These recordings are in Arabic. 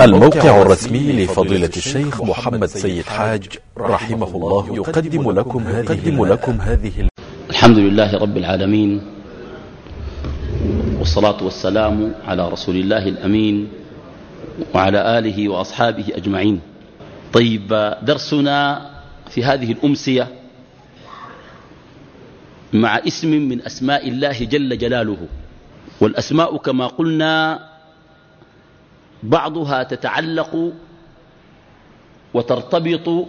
الموقع الرسمي لفضيلة الشيخ محمد سيد حاج رحمه الله يقدم لكم يقدم لكم هذه الحمد لله رب العالمين والصلاة والسلام على رسول الله الأمين وعلى آله وأصحابه أجمعين. طيب درسنا في هذه الأمسية مع اسم من أسماء الله جل جلاله. والأسماء كما قلنا بعضها تتعلق وترتبط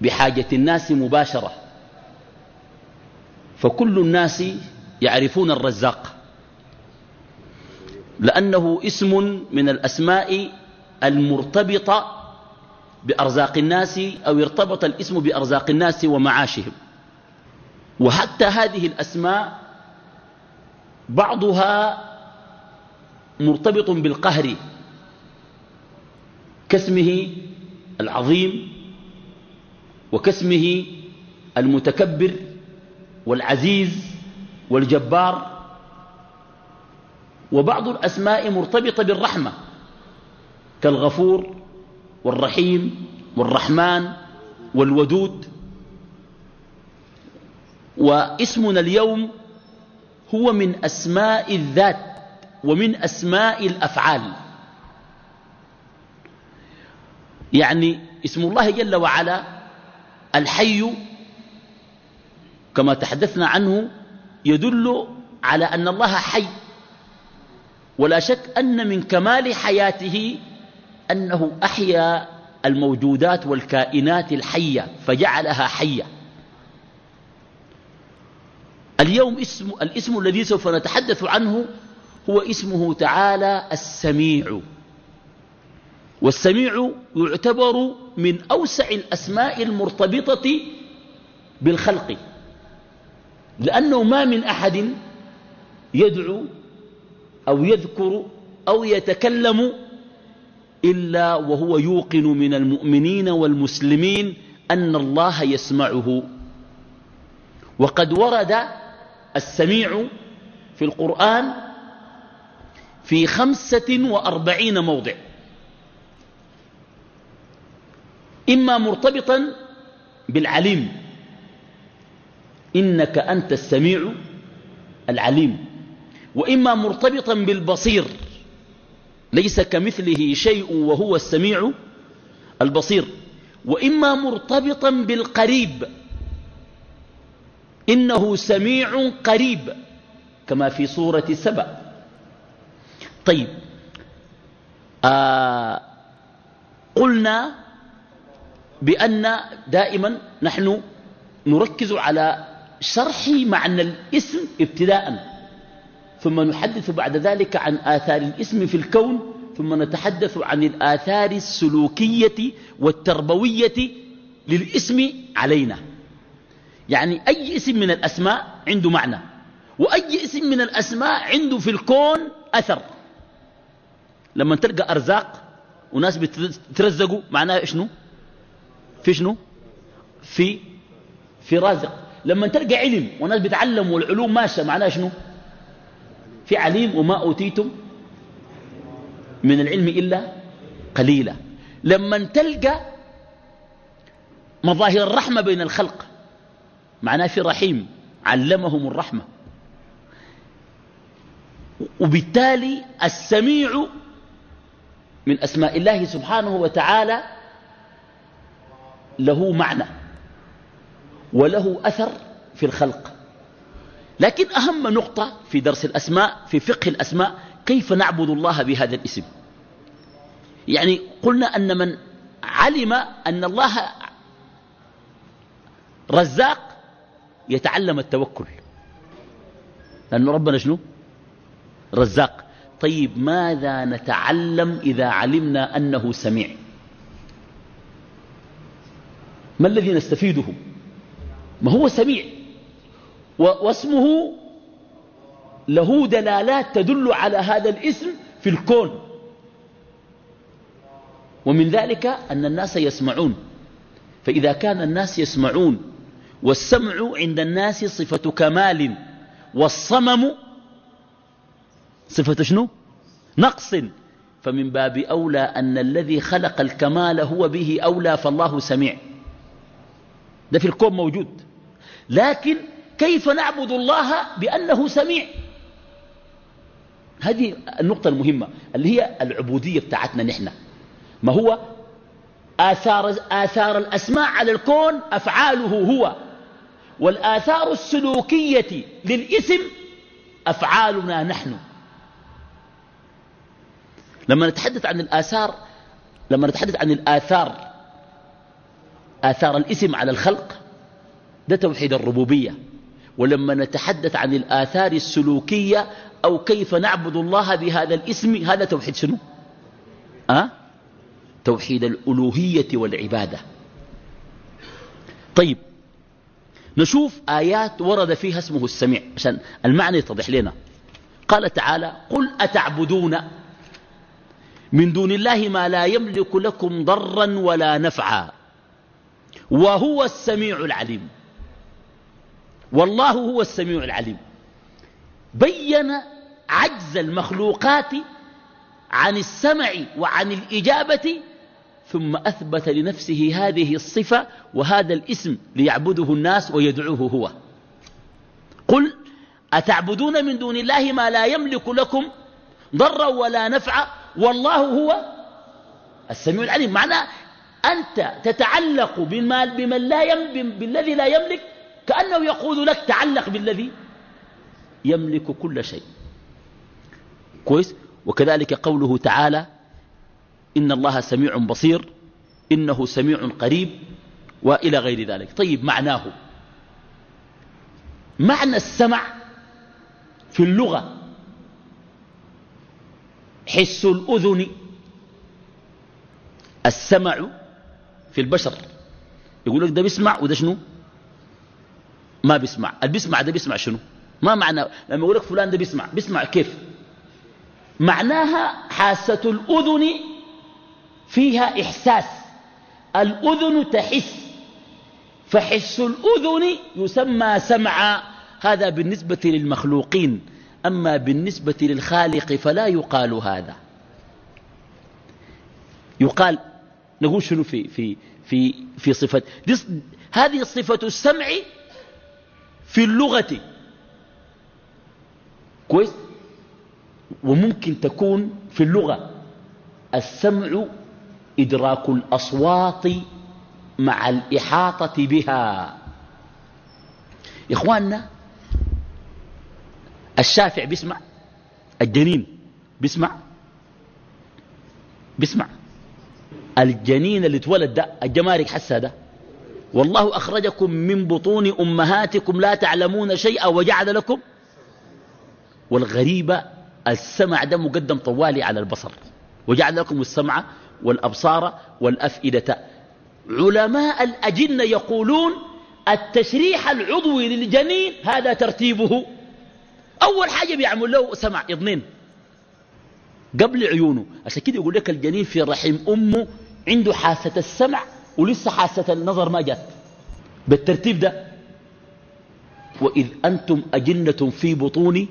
بحاجة الناس مباشرة. فكل الناس يعرفون الرزاق. لأنه اسم من الأسماء المرتبطة بأرزاق الناس أو ارتبط الاسم بأرزاق الناس ومعاشهم. وحتى هذه الأسماء بعضها مرتبط بالقهر كاسمه العظيم وكاسمه المتكبر والعزيز والجبار وبعض الأسماء مرتبطة بالرحمة كالغفور والرحيم والرحمن والودود واسمنا اليوم هو من أسماء الذات ومن أسماء الأفعال. يعني اسم الله جل وعلا الحي كما تحدثنا عنه يدل على أن الله حي. ولا شك أن من كمال حياته أنه أحيا الموجودات والكائنات الحية فجعلها حية. اليوم اسم الاسم الذي سوف نتحدث عنه هو اسمه تعالى السميع. والسميع يعتبر من أوسع الأسماء المرتبطة بالخلق لأنه ما من أحد يدعو أو يذكر أو يتكلم إلا وهو يوقن من المؤمنين والمسلمين أن الله يسمعه. وقد ورد السميع في القرآن في خمسة وأربعين موضع. إما مرتبطا بالعليم. إنك أنت السميع العليم. وإما مرتبطا بالبصير. ليس كمثله شيء وهو السميع البصير. وإما مرتبطا بالقريب. إنه سميع قريب كما في سورة سبأ. طيب. آه قلنا بأن دائما نحن نركز على شرح معنى الاسم ابتداء ثم نحدث بعد ذلك عن آثار الاسم في الكون ثم نتحدث عن الآثار السلوكية والتربوية للاسم علينا. يعني أي اسم من الأسماء عنده معنى وأي اسم من الأسماء عنده في الكون أثر. لما تلقى أرزاق وناس بترزقوا معناها شنو في شنو؟ في في رازق. لما تلقى علم وناس بيتعلموا والعلوم ماشية معناها شنو؟ في عليم وما أوتيتم من العلم إلا قليلا. لما تلقى مظاهر الرحمة بين الخلق معناه في رحيم علمهم الرحمة. وبالتالي السميع من أسماء الله سبحانه وتعالى له معنى وله أثر في الخلق. لكن أهم نقطة في درس الأسماء في فقه الأسماء كيف نعبد الله بهذا الاسم؟ يعني قلنا أن من علم أن الله رزاق يتعلم التوكل. لأن ربنا شنو؟ رزاق. طيب ماذا نتعلم إذا علمنا أنه سميع؟ ما الذي نستفيده؟ ما هو سميع؟ واسمه له دلالات تدل على هذا الاسم في الكون. ومن ذلك أن الناس يسمعون. فإذا كان الناس يسمعون والسمع عند الناس صفة كمال والصمم صفة شنو؟ نقص. فمن باب أولى أن الذي خلق الكمال هو به أولى فالله سميع. ده في الكون موجود. لكن كيف نعبد الله بأنه سميع؟ هذه النقطة المهمة اللي هي العبودية بتاعتنا نحن. ما هو؟ آثار, آثار الأسماء على الكون أفعاله هو. والآثار السلوكية للإسم أفعالنا نحن. لما نتحدث عن الآثار لما نتحدث عن الآثار آثار الاسم على الخلق ده توحيد الربوبية. ولما نتحدث عن الآثار السلوكية أو كيف نعبد الله بهذا الاسم هذا توحيد شنو؟ أه؟ توحيد الألوهية والعبادة. طيب نشوف آيات ورد فيها اسمه السميع عشان المعنى يتضح لنا. قال تعالى قل أتعبدون من دون الله ما لا يملك لكم ضرا ولا نفعا. وهو السميع العليم. والله هو السميع العليم. بين عجز المخلوقات عن السمع وعن الإجابة ثم أثبت لنفسه هذه الصفة وهذا الاسم ليعبده الناس ويدعوه هو. قل أتعبدون من دون الله ما لا يملك لكم ضرا ولا نفعا؟ والله هو السميع العليم. معناه أنت تتعلق بمن, بمن لا بالذي لا يملك كأنه يقول لك تعلق بالذي يملك كل شيء. كويس؟ وكذلك قوله تعالى إن الله سميع بصير إنه سميع قريب وإلى غير ذلك. طيب معناه. معنى السمع في اللغة حس الأذن. السمع في البشر. يقول لك ده بيسمع وده شنو؟ ما بيسمع. اللي بيسمع ده بيسمع شنو؟ ما معنى؟ لما يقول لك فلان ده بيسمع. بيسمع كيف؟ معناها حاسة الأذن فيها إحساس. الأذن تحس. فحس الأذن يسمى سمعا. هذا بالنسبة للمخلوقين. أما بالنسبة للخالق فلا يقال هذا. يقال نقول شنو في في في في صفة هذه صفة السمع في اللغة. كويس؟ وممكن تكون في اللغة. السمع إدراك الأصوات مع الإحاطة بها. إخواننا الشافع بيسمع الجنين بيسمع بيسمع. الجنين اللي اتولد ده الجمارك حسا ده. والله أخرجكم من بطون أمهاتكم لا تعلمون شيئا وجعل لكم. والغريبة السمع ده مقدم طوالي على البصر. وجعل لكم السمع والأبصار والأفئدة. علماء الأجنة يقولون التشريح العضوي للجنين هذا ترتيبه. أول حاجة بيعمل له سمع إضنين قبل عيونه. عشان كده يقول لك الجنين في رحم أمه عنده حاسة السمع ولسه حاسة النظر ما جات بالترتيب ده. وإذ أنتم أجنة في بطون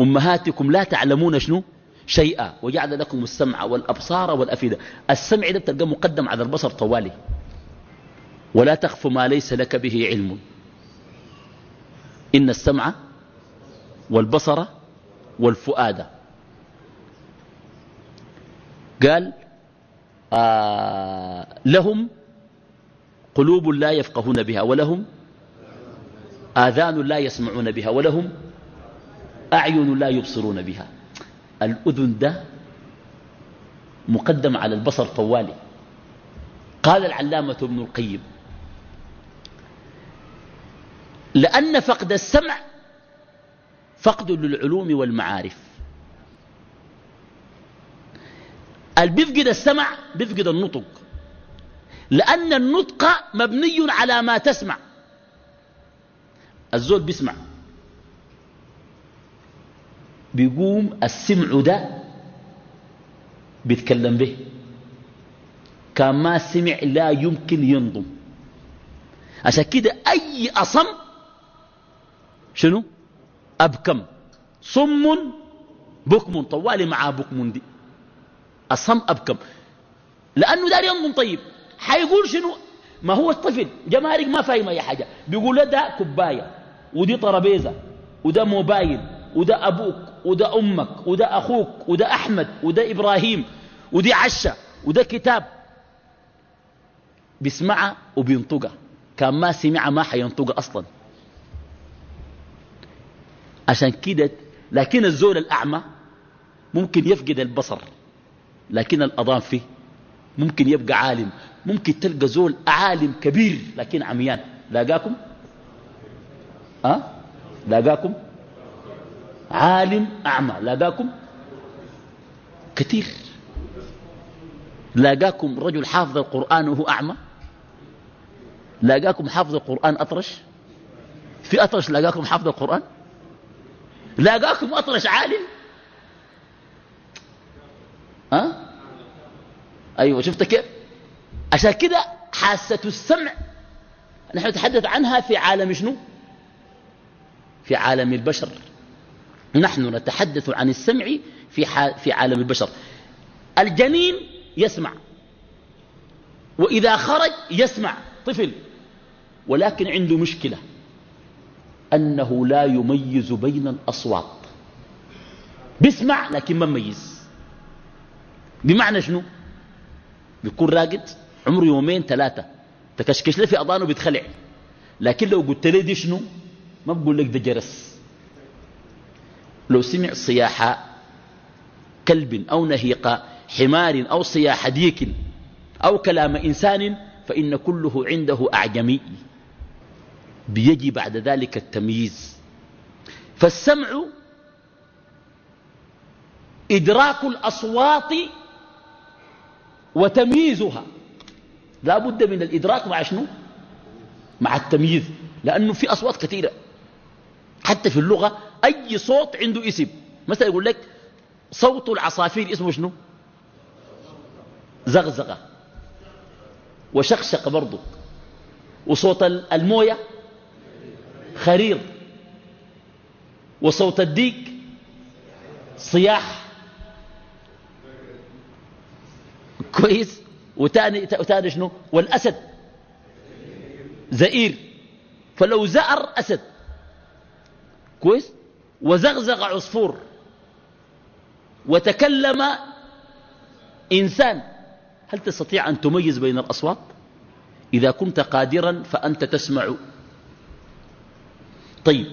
أمهاتكم لا تعلمون شنو؟ شيئا. وجعل لكم السمع والأبصار والأفئدة. السمع ده بتلقى مقدم على البصر طوالي. ولا تخف ما ليس لك به علم. إن السمع والبصر والفؤاد قال آه لهم قلوب لا يفقهون بها ولهم آذان لا يسمعون بها ولهم أعين لا يبصرون بها. الأذن ده مقدم على البصر طوالي. قال العلامة ابن القيم لأن فقد السمع فقد للعلوم والمعارف. اللي بيفقد السمع بيفقد النطق. لأن النطق مبني على ما تسمع. الزول بيسمع. بيقوم السمع ده بيتكلم به. كان ما سمع لا يمكن ينضم عشان كده أي أصم شنو؟ أبكم. صم بكم. طوالي مع بكم دي. الصم أبكم. لأنه دار ينظم طيب. حيقول شنو؟ ما هو الطفل. جمارك ما فاهم أي حاجة. بيقول له ده كوباية ودي طرابيزة وده موبايل وده أبوك وده أمك وده أخوك وده أحمد وده إبراهيم ودي عشة وده كتاب. بيسمعها وبينطقها كان ما سمع ما حينطقها أصلا. عشان كده لكن الزول الأعمى ممكن يفقد البصر لكن الأضام فيه ممكن يبقى عالم ممكن تلقى زول عالم كبير لكن عميان. لاقاكم؟ أه؟ لاقاكم؟ عالم أعمى. لاقاكم؟ كثير. لاقاكم رجل حافظ القرآن وهو أعمى؟ لاقاكم حافظ القرآن أطرش؟ في أطرش لاقاكم حافظ القرآن؟ لاقاكم أطرش عالم؟ أه؟ أيوة شفت كيف؟ عشان كده حاسة السمع. نحن نتحدث عنها في عالم شنو؟ في عالم البشر. نحن نتحدث عن السمع في, في عالم البشر. الجنين يسمع وإذا خرج يسمع طفل ولكن عنده مشكلة. أنه لا يميز بين الأصوات. بيسمع لكن ما مميز. بمعنى شنو؟ بيكون راقد عمره يومين ثلاثة. تكشكش له في أضانه بيتخلع لكن لو قلت له دي شنو؟ ما بقول لك ده جرس. لو سمع صياح كلب أو نهيق حمار أو صياح ديك أو كلام إنسان فإن كله عنده أعجمي. بيجي بعد ذلك التمييز. فالسمع إدراك الأصوات وتمييزها. لا بد من الإدراك مع شنو؟ مع التمييز. لأنه في أصوات كثيرة. حتى في اللغة أي صوت عنده اسم. مثلا يقول لك صوت العصافير اسمه شنو؟ زغزغة. وشقشق برضه وصوت الموية خرير وصوت الديك صياح. كويس. وتاني, وتاني شنو؟ والأسد زئير. فلو زأر أسد. كويس. وزغزغ عصفور. وتكلم إنسان. هل تستطيع أن تميز بين الأصوات؟ إذا كنت قادرا فأنت تسمع طيب.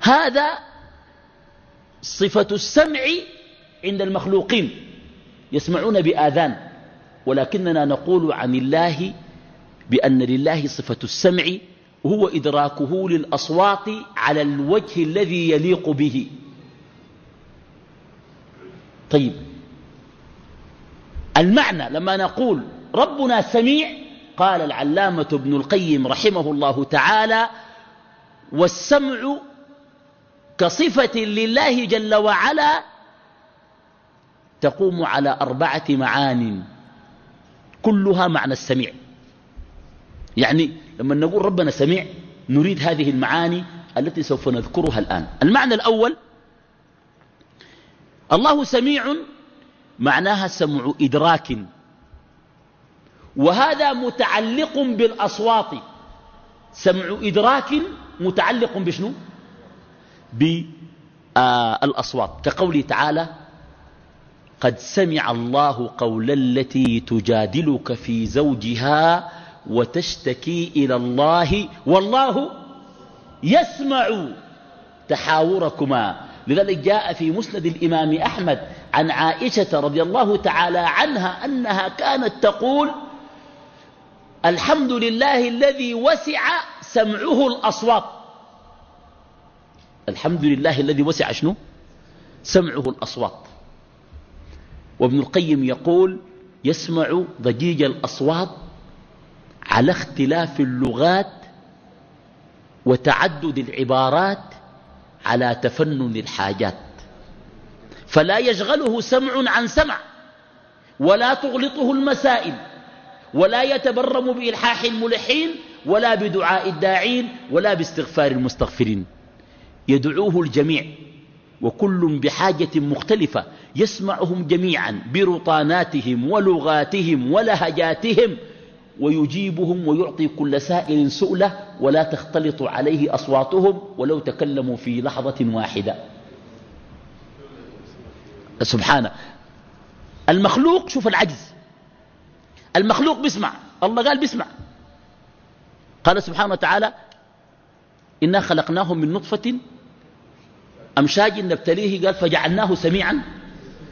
هذا صفة السمع عند المخلوقين يسمعون بآذان ولكننا نقول عن الله بأن لله صفة السمع وهو إدراكه للأصوات على الوجه الذي يليق به. طيب. المعنى لما نقول ربنا سميع قال العلامة ابن القيم رحمه الله تعالى والسمع كصفة لله جل وعلا تقوم على أربعة معان كلها معنى السميع. يعني لما نقول ربنا سميع نريد هذه المعاني التي سوف نذكرها الآن. المعنى الأول الله سميع معناها سمع إدراك وهذا متعلق بالأصوات. سمع إدراك متعلق بشنو؟ بالأصوات كقوله تعالى قد سمع الله قول التي تجادلك في زوجها وتشتكي إلى الله والله يسمع تحاوركما. لذلك جاء في مسند الإمام أحمد عن عائشة رضي الله تعالى عنها أنها كانت تقول الحمد لله الذي وسع سمعه الأصوات. الحمد لله الذي وسع شنو؟ سمعه الأصوات. وابن القيم يقول يسمع ضجيج الأصوات على اختلاف اللغات وتعدد العبارات على تفنن الحاجات. فلا يشغله سمع عن سمع ولا تغلطه المسائل ولا يتبرم بإلحاح الملحين ولا بدعاء الداعين ولا باستغفار المستغفرين. يدعوه الجميع وكل بحاجة مختلفة يسمعهم جميعا برطاناتهم ولغاتهم ولهجاتهم ويجيبهم ويعطي كل سائل سؤلة ولا تختلط عليه أصواتهم ولو تكلموا في لحظة واحدة. سبحانه المخلوق شوف العجز. المخلوق بيسمع. الله قال بيسمع. قال سبحانه وتعالى إنا خلقناهم من نطفة أمشاج نبتليه. قال فجعلناه سميعا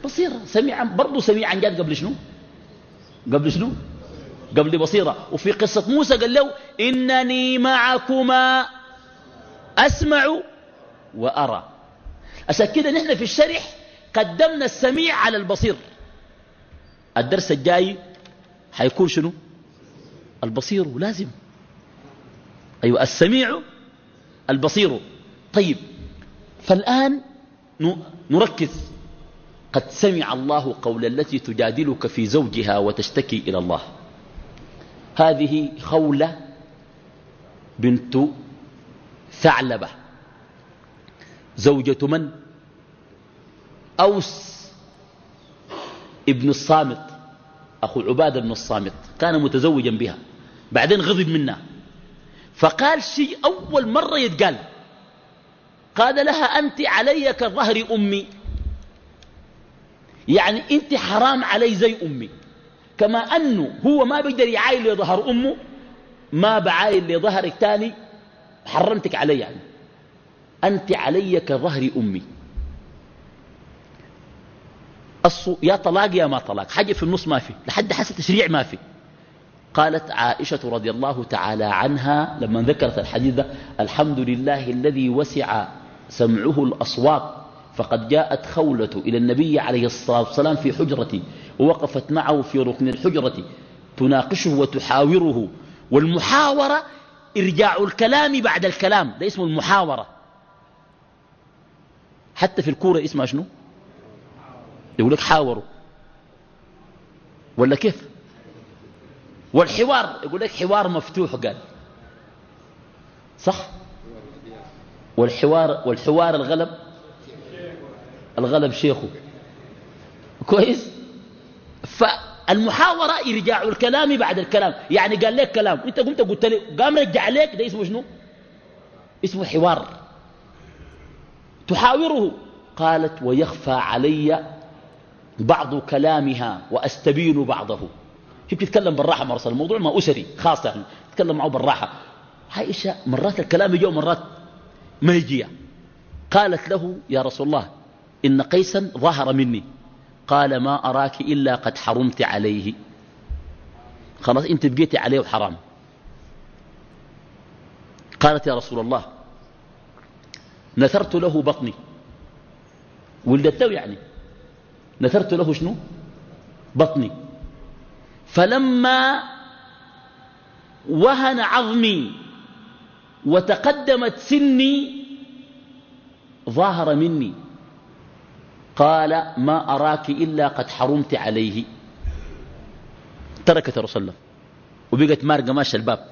بصيرا. سميعا برضه سميعا جاد قبل شنو؟ قبل شنو؟ قبل بصيرة. وفي قصة موسى قال له إنني معكما أسمع وأرى. عشان كده نحن في الشرح قدمنا السميع على البصير. الدرس الجاي حيكون شنو؟ البصير لازم أيوة السميع البصير. طيب فالآن نركز. قد سمع الله قول التي تجادلك في زوجها وتشتكي إلى الله. هذه خولة بنت ثعلبة. زوجة من؟ أوس ابن الصامت. أخو عبادة بن الصامت. كان متزوجا بها. بعدين غضب منها. فقال شيء أول مرة يتقال. قال لها أنت علي كظهر أمي. يعني أنت حرام علي زي أمي. كما أنه هو ما بيقدر يعاين لظهر أمه ما بعاين لظهرك تاني حرمتك علي يعني. أنت علي كظهر أمي. يا طلاق يا ما طلاق. حاجة في النص ما في. لحد حسن تشريع ما في. قالت عائشة رضي الله تعالى عنها لما ذكرت الحديث ده الحمد لله الذي وسع سمعه الأصوات فقد جاءت خولة إلى النبي عليه الصلاة والسلام في حجرتي ووقفت معه في ركن الحجرة تناقشه وتحاوره والمحاورة إرجاع الكلام بعد الكلام ده اسمه المحاورة. حتى في الكورة اسمها شنو؟ يقول لك حاوروا. ولا كيف؟ والحوار يقول لك حوار مفتوح قال. صح؟ والحوار والحوار الغلب؟ الغلب شيخه. كويس؟ فالمحاورة إرجاع الكلام بعد الكلام. يعني قال لك كلام. انت قمت قلت لي قام رجع لك ده اسمه شنو؟ اسمه حوار. تحاوره. قالت ويخفى علي بعض كلامها وأستبين بعضه. هي بتتكلم بالراحة مرة الموضوع ما أسري خاصة يعني تتكلم معه بالراحة. عائشة مرات الكلام يجي ومرات ما يجي قالت له يا رسول الله إن قيسا ظهر مني. قال ما أراك إلا قد حرمت عليه. خلاص أنت بقيتي عليه حرام قالت يا رسول الله نثرت له بطني. ولدت له يعني. نثرت له شنو؟ بطني. فلما وهن عظمي وتقدمت سني ظاهر مني. قال ما أراك إلا قد حرمت عليه. تركت رسول الله وبقت مارقة ماشى الباب.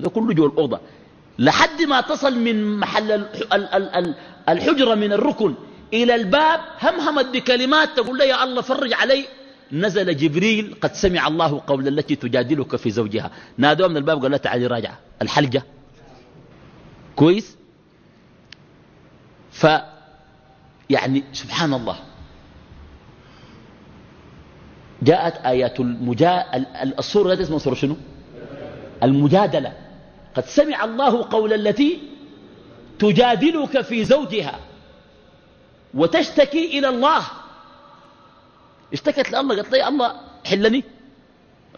هذا كله جوا الأوضة. لحد ما تصل من محل الحجرة من الركن إلى الباب همهمت بكلمات تقول له يا الله فرج علي. نزل جبريل قد سمع الله قول التي تجادلك في زوجها. نادوها من الباب قال له تعالي راجع. الحلقة كويس؟ ف يعني سبحان الله جاءت آيات المجا... الصورة التي اسمها صورة شنو؟ المجادلة. قد سمع الله قول التي تجادلك في زوجها. وتشتكي إلى الله. اشتكت لله قالت لي الله حلني.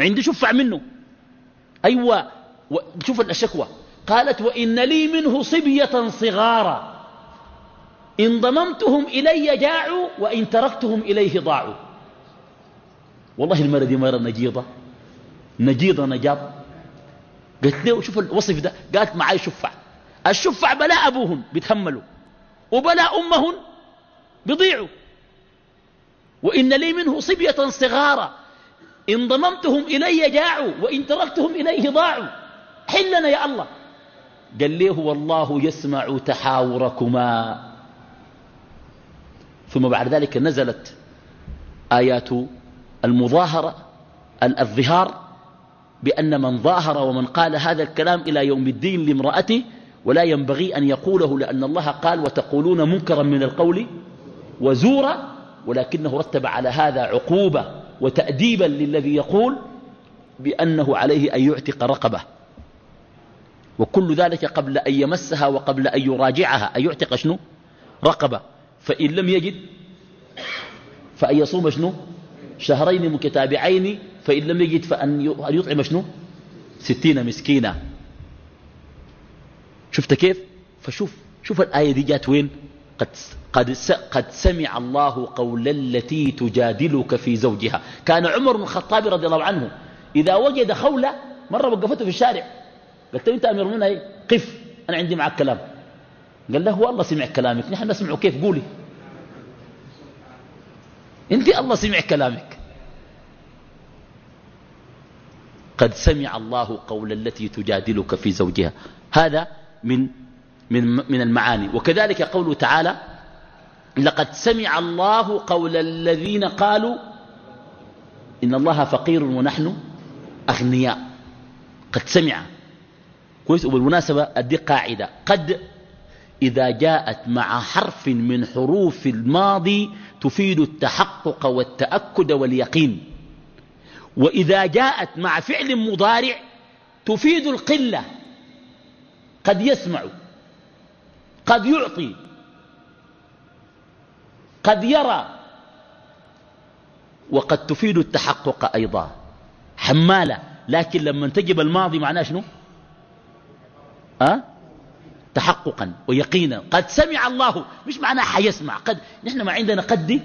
عندي شفع منه. أيوة شوف الشكوى قالت وإن لي منه صبية صغارا. إن ضممتهم إلي جاعوا وإن تركتهم إليه ضاعوا. والله المرة دي مرة نجيضة. نجيضة نجاض قلت له شوف الوصف ده. قالت معي شفع. الشفع بلاء أبوهم بيتحملوا. وبلاء أمهم بيضيعوا. وإن لي منه صبية صغارا. إن ضممتهم إلي جاعوا وإن تركتهم إليه ضاعوا. حلنا يا الله. قال ليه والله يسمع تحاوركما. ثم بعد ذلك نزلت آيات المظاهرة الظهار بأن من ظاهر ومن قال هذا الكلام إلى يوم الدين لامرأته ولا ينبغي أن يقوله لأن الله قال وتقولون منكرا من القول وزورا ولكنه رتب على هذا عقوبة وتأديبا للذي يقول بأنه عليه أن يعتق رقبة. وكل ذلك قبل أن يمسها وقبل أن يراجعها. أن يعتق شنو؟ رقبة. فإن لم يجد فأن يصوم شنو؟ شهرين متتابعين. فإن لم يجد فأن يطعم شنو؟ ستين مسكينة شفت كيف؟ فشوف شوف الآية دي جات وين؟ قد, قد, قد سمع الله قول التي تجادلك في زوجها. كان عمر بن الخطاب رضي الله عنه إذا وجد خولة مرة وقفته في الشارع. قلت له أنت أمير منها إيه؟ قف أنا عندي معك كلام. قال له هو الله سمع كلامك نحن نسمعه كيف؟ قولي. أنت الله سمع كلامك. قد سمع الله قول التي تجادلك في زوجها. هذا من من من المعاني. وكذلك قوله تعالى لقد سمع الله قول الذين قالوا إن الله فقير ونحن أغنياء. قد سمع. كويس؟ وبالمناسبة أدي قاعدة. قد إذا جاءت مع حرف من حروف الماضي تفيد التحقق والتأكد واليقين. وإذا جاءت مع فعل مضارع تفيد القلة. قد يسمع. قد يعطي قد يرى وقد تفيد التحقق أيضا. حمالة لكن لما تجب الماضي معناه شنو؟ أه؟ تحققا ويقينا. قد سمع الله مش معناه حيسمع قد نحن ما عندنا قد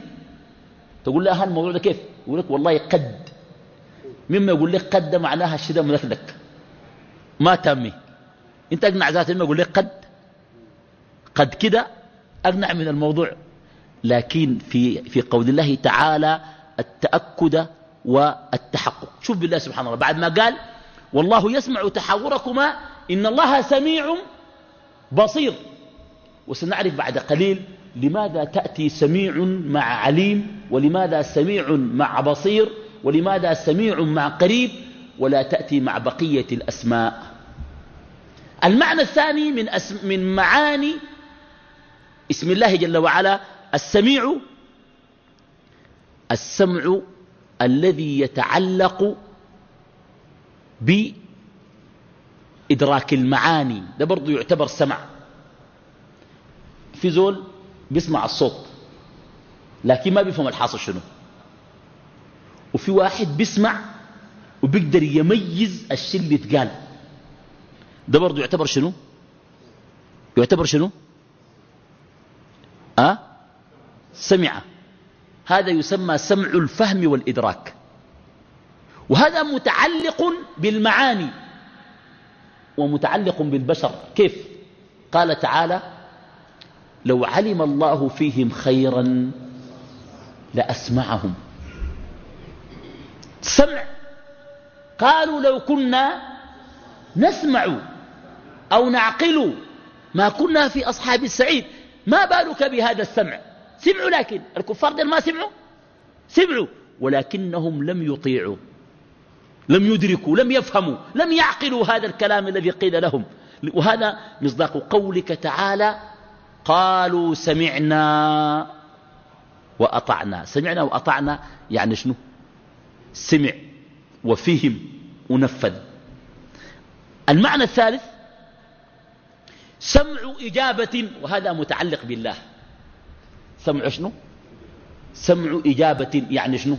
تقول لها الموضوع ده كيف؟ يقول لك والله قد. مما يقول لك قد معناها الشيء ملكلك. ما تامي انت اقنع ذات مما يقول لك قد. قد كده اقنع من الموضوع. لكن في في قول الله تعالى التأكد والتحقق. شوف بالله سبحانه الله. بعد ما قال والله يسمع تحاوركما إن الله سميع بصير. وسنعرف بعد قليل لماذا تأتي سميع مع عليم ولماذا سميع مع بصير ولماذا سميع مع قريب ولا تأتي مع بقية الأسماء. المعنى الثاني من, أسم من معاني اسم الله جل وعلا السميع السمع الذي يتعلق بإدراك المعاني. ده برضو يعتبر سمع. في زول بيسمع الصوت لكن ما بيفهم الحاصل شنو. وفي واحد بيسمع وبيقدر يميز الشيء اللي اتقال ده برضه يعتبر شنو؟ يعتبر شنو؟ أه؟ سمع. هذا يسمى سمع الفهم والإدراك. وهذا متعلق بالمعاني. ومتعلق بالبشر. كيف؟ قال تعالى لو علم الله فيهم خيرا لأسمعهم. سمع. قالوا لو كنا نسمع أو نعقل ما كنا في أصحاب السعيد. ما بالك بهذا السمع؟ سمعوا لكن الكفار دل ما سمعوا؟ سمعوا ولكنهم لم يطيعوا لم يدركوا لم يفهموا لم يعقلوا هذا الكلام الذي قيل لهم. وهذا مصداق قولك تعالى قالوا سمعنا وأطعنا. سمعنا وأطعنا يعني شنو؟ سمع وفهم ونفذ. المعنى الثالث سمع إجابة وهذا متعلق بالله. سمع شنو؟ سمع إجابة يعني شنو؟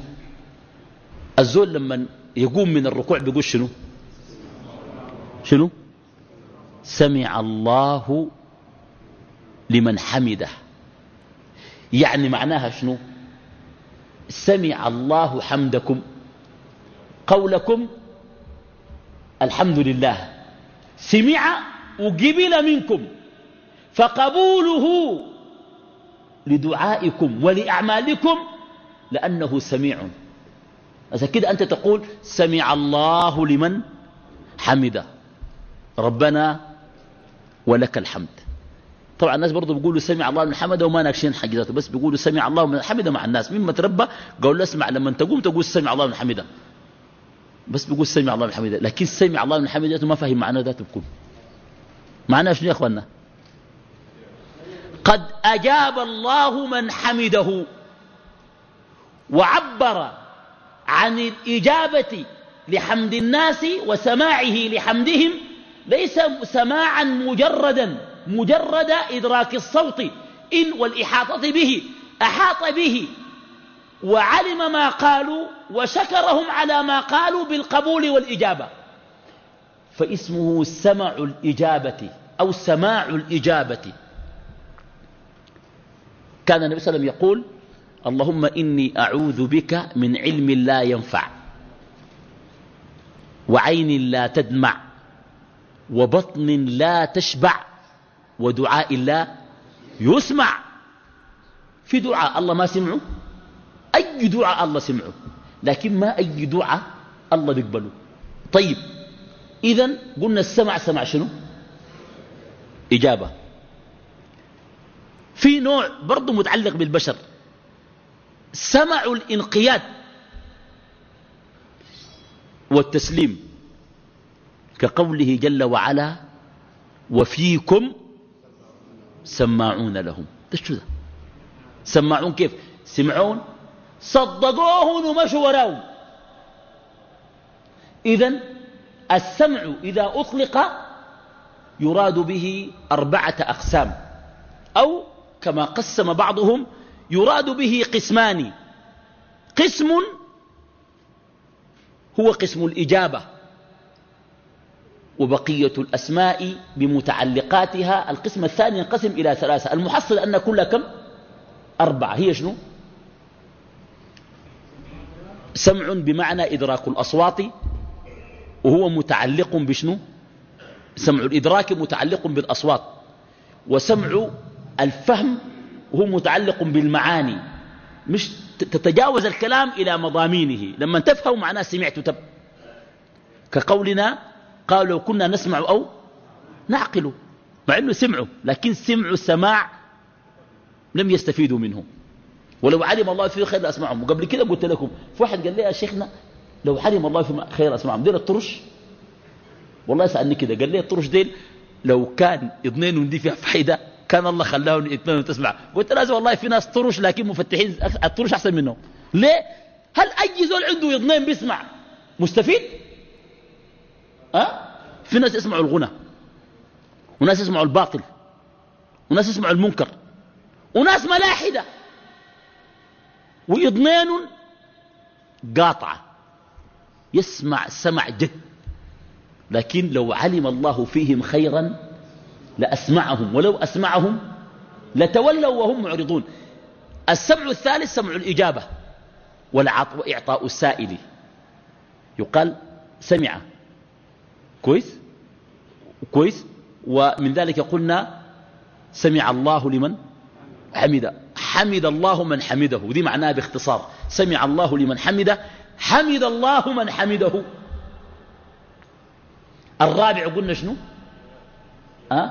الزول لما يقوم من الركوع بيقول شنو؟ شنو؟ سمع الله لمن حمده. يعني معناها شنو؟ سمع الله حمدكم. قولكم الحمد لله. سمع وقبل منكم. فقبوله لدعائكم ولأعمالكم لأنه سميع. إذا كده أنت تقول سمع الله لمن حمد ربنا ولك الحمد. طبعا الناس برضو بيقولوا سمع الله من حمده وما ناكشين حقيقته بس بيقولوا سمع الله من حمده مع الناس. مما تربى قالوا له اسمع لما تقوم تقول سمع الله من حمده. بس بيقول سمع الله من حمده لكن سمع الله من حمده ما فاهم معناه ذاته بكون معناه شنو يا اخوانا قد أجاب الله من حمده وعبر عن الإجابة لحمد الناس وسماعه لحمدهم ليس سماعا مجردا مجرد إدراك الصوت إن والإحاطة به أحاط به وعلم ما قالوا وشكرهم على ما قالوا بالقبول والإجابة. فاسمه سمع الإجابة. أو سماع الإجابة. كان النبي صلى الله عليه وسلم يقول اللهم إني أعوذ بك من علم لا ينفع وعين لا تدمع وبطن لا تشبع ودعاء لا يسمع. في دعاء الله ما سمعه؟ أي دعاء الله سمعه؟ لكن ما أي دعاء الله بيقبله؟ طيب إذا قلنا السمع سمع شنو؟ إجابة. في نوع برضه متعلق بالبشر. سمع الانقياد والتسليم كقوله جل وعلا وفيكم سماعون لهم. شو ده؟ سماعون كيف؟ سمعون؟ صدقوه ومشوا وراهم. إذن السمع إذا أطلق يراد به أربعة أقسام. أو كما قسم بعضهم يراد به قسمان. قسم هو قسم الإجابة وبقية الأسماء بمتعلقاتها. القسم الثاني ينقسم إلى ثلاثة. المحصل أن كل كم؟ أربعة. هي شنو؟ سمع بمعنى إدراك الأصوات وهو متعلق بشنو؟ سمع الإدراك متعلق بالأصوات وسمع الفهم وهو متعلق بالمعاني مش تتجاوز الكلام إلى مضامينه. لما تفهم معناه سمعت تب كقولنا قالوا لو كنا نسمع أو نعقل مع أنه سمعوا لكن سمعوا السماع لم يستفيدوا منه. ولو علم الله فيه خير لأسمعهم. وقبل كده قلت لكم في واحد قال لي يا شيخنا لو علم الله فيه خير أسمعهم دير الطرش والله سألني كده قال لي الطرش ديل لو كان اثنين دي فيها فايدة كان الله خلاهم اثنين تسمع قلت لازم والله في ناس طرش لكن مفتحين الطرش أحسن منهم. ليه؟ هل أي زول عنده اثنين بيسمع مستفيد؟ أه؟ في ناس يسمعوا الغنى وناس يسمعوا الباطل وناس يسمعوا المنكر وناس ملاحدة. وإضنان قاطعة يسمع سمع جد. لكن لو علم الله فيهم خيرا لأسمعهم ولو أسمعهم لتولوا وهم معرضون. السمع الثالث سمع الإجابة وإعطاء السائل. يقال سمع. كويس؟ كويس؟ ومن ذلك قلنا سمع الله لمن حمد. حمد الله من حمده. ودي معناها باختصار. سمع الله لمن حمده. حمد الله من حمده. الرابع قلنا شنو؟ أه؟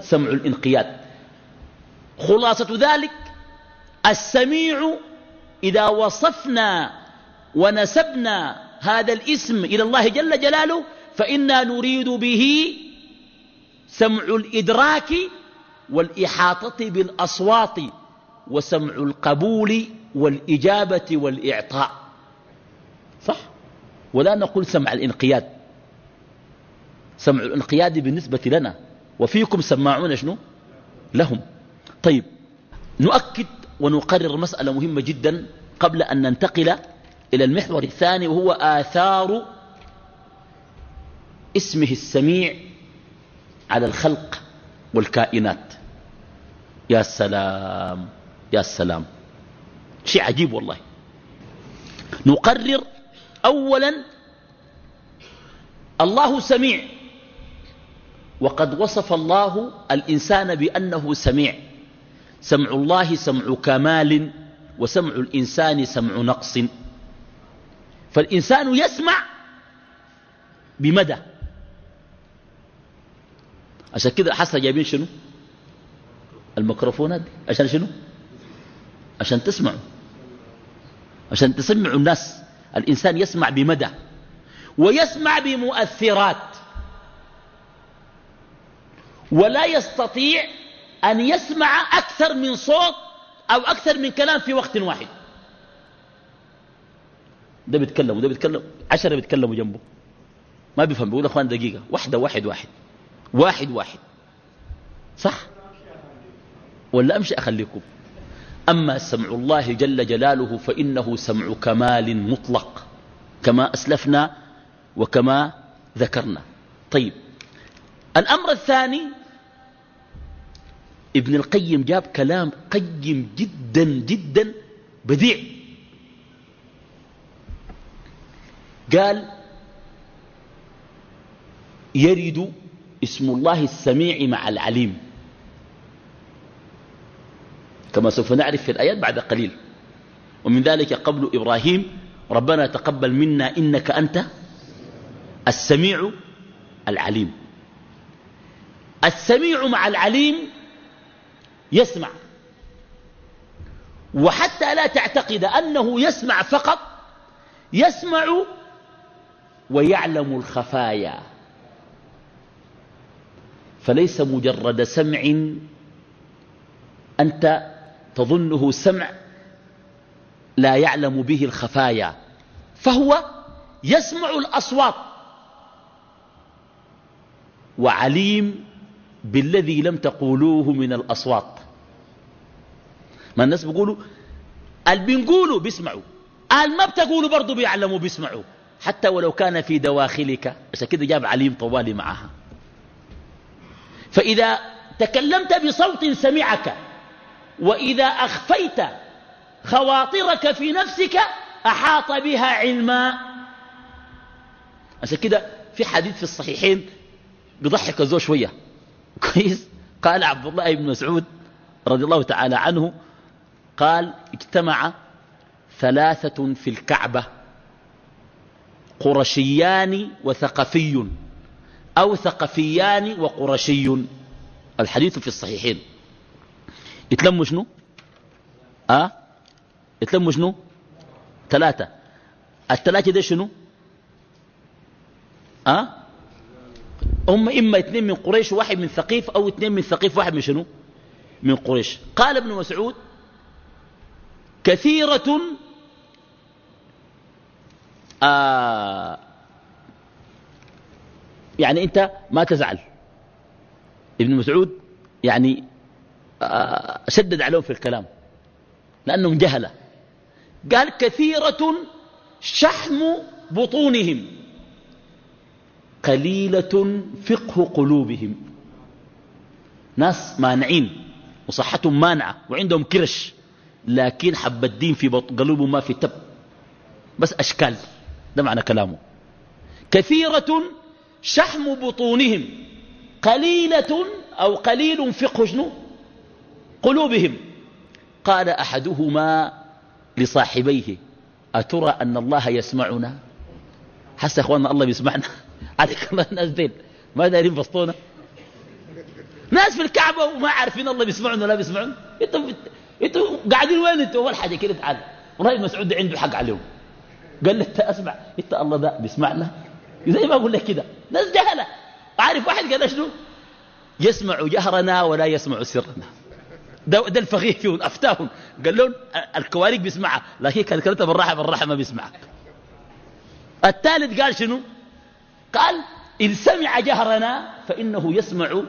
سمع الانقياد. خلاصة ذلك السميع إذا وصفنا ونسبنا هذا الاسم إلى الله جل جلاله فإنا نريد به سمع الإدراك والإحاطة بالأصوات وسمع القبول والإجابة والإعطاء. صح؟ ولا نقول سمع الانقياد. سمع الانقياد بالنسبة لنا. وفيكم سماعون شنو؟ لهم. طيب نؤكد ونقرر مسألة مهمة جدا قبل أن ننتقل إلى المحور الثاني وهو آثار اسمه السميع على الخلق والكائنات. يا سلام يا سلام. شيء عجيب والله. نقرر أولا الله سميع. وقد وصف الله الإنسان بأنه سميع. سمع الله سمع كمال وسمع الإنسان سمع نقص. فالإنسان يسمع بمدى. عشان كده حسن جايبين شنو؟ الميكروفونات دي. عشان شنو؟ عشان تسمعوا. عشان تسمعوا الناس. الإنسان يسمع بمدى. ويسمع بمؤثرات. ولا يستطيع أن يسمع أكثر من صوت أو أكثر من كلام في وقت واحد. ده بيتكلم وده بيتكلم عشرة بيتكلموا جنبه. ما بيفهم بيقول أخوان دقيقة واحدة واحد واحد. واحد واحد. صح؟ ولا أمشي أخليكم؟ أما سمع الله جل جلاله فإنه سمع كمال مطلق كما أسلفنا وكما ذكرنا. طيب الأمر الثاني ابن القيم جاب كلام قيم جدا جدا بديع. قال يرد اسم الله السميع مع العليم. كما سوف نعرف في الآيات بعد قليل. ومن ذلك قبل إبراهيم ربنا تقبل منا إنك أنت السميع العليم. السميع مع العليم يسمع. وحتى لا تعتقد أنه يسمع فقط يسمع ويعلم الخفايا. فليس مجرد سمع أنت تظنه سمع لا يعلم به الخفايا. فهو يسمع الأصوات. وعليم بالذي لم تقولوه من الأصوات. ما الناس بيقولوا؟ اللي بنقولوا بيسمعوا. قال ما بتقولوا برضو بيعلموا بيسمعوا. حتى ولو كان في دواخلك عشان كده جاب عليم طوالي معها فإذا تكلمت بصوت سمعك وإذا أخفيت خواطرك في نفسك أحاط بها علما. عشان كده في حديث في الصحيحين بيضحك الزوج شوية. كويس؟ قال عبد الله بن مسعود رضي الله تعالى عنه قال اجتمع ثلاثة في الكعبة قرشيان وثقفي أو ثقفيان وقرشي. الحديث في الصحيحين. يتلموا شنو؟ أه؟ يتلموا شنو؟ ثلاثة. الثلاثة دي شنو؟ أه؟ هم إما اثنين من قريش وواحد من ثقيف أو اثنين من ثقيف واحد من شنو؟ من قريش. قال ابن مسعود كثيرة آه يعني أنت ما تزعل. ابن مسعود يعني آه شدد عليهم في الكلام لأنهم جهلة. قال كثيرة شحم بطونهم قليلة فقه قلوبهم. ناس مانعين وصحتهم مانعة وعندهم كرش. لكن حب الدين في قلوبهم ما في تب. بس أشكال. ده معنى كلامه. كثيرة شحم بطونهم. قليلة أو قليل فقه شنو قلوبهم. قال أحدهما لصاحبيه أترى أن الله يسمعنا؟ حس أخواننا الله بيسمعنا. عليك الله الناس دين ما دارين بسطونا ناس في الكعبة وما عارفين الله بيسمعنا ولا بيسمعنا أنتوا قاعدين وين أنتوا؟ اول حاجة كده تعال. والله المسعود عنده حق عليهم. قال له انت اسمع انت الله ده بيسمعنا. زي ما أقول لك كده. ناس جهلة. عارف واحد قال شنو؟ يسمع جهرنا ولا يسمع سرنا. ده, ده الفقيه فيهم أفتاهم. قال لهم الكوارث بيسمعها لكن كان كلمتها بالراحة بالراحه ما بيسمعها الثالث قال شنو؟ قال إن سمع جهرنا فإنه يسمع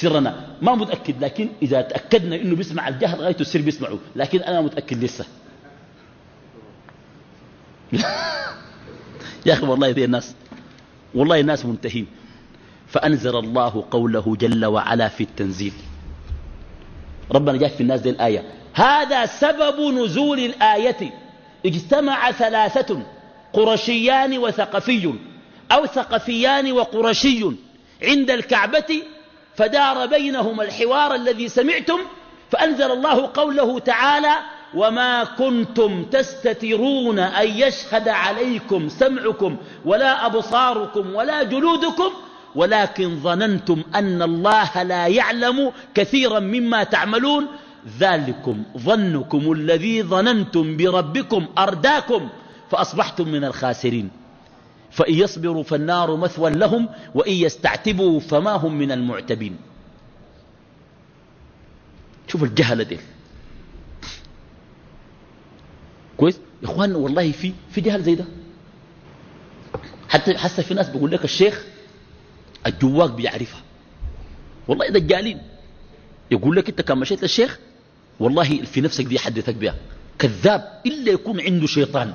سرنا. ما متأكد لكن إذا تأكدنا إنه بيسمع الجهر غايته السر بيسمعه. لكن أنا متأكد لسه. يا أخي والله ذي الناس والله الناس منتهين. فأنزل الله قوله جل وعلا في التنزيل. ربنا جاء في الناس دي الآية. هذا سبب نزول الآية. اجتمع ثلاثة قرشيان وثقفي أو ثقفيان وقرشي عند الكعبة فدار بينهما الحوار الذي سمعتم فأنزل الله قوله تعالى وما كنتم تستترون أن يشهد عليكم سمعكم ولا أبصاركم ولا جلودكم ولكن ظننتم أن الله لا يعلم كثيرا مما تعملون ذلكم ظنكم الذي ظننتم بربكم أرداكم فأصبحتم من الخاسرين. فإن يصبروا فالنار مثوى لهم وإن يستعتبوا فما هم من المعتبين. شوف الجهل دي كويس؟ يا إخوان والله في في جهل زي ده. حتى حتى في ناس بيقول لك الشيخ الجواق بيعرفها. والله دجالين يقول لك أنت كان مشيت للشيخ والله في نفسك دي حدثك بها. كذاب إلا يكون عنده شيطان.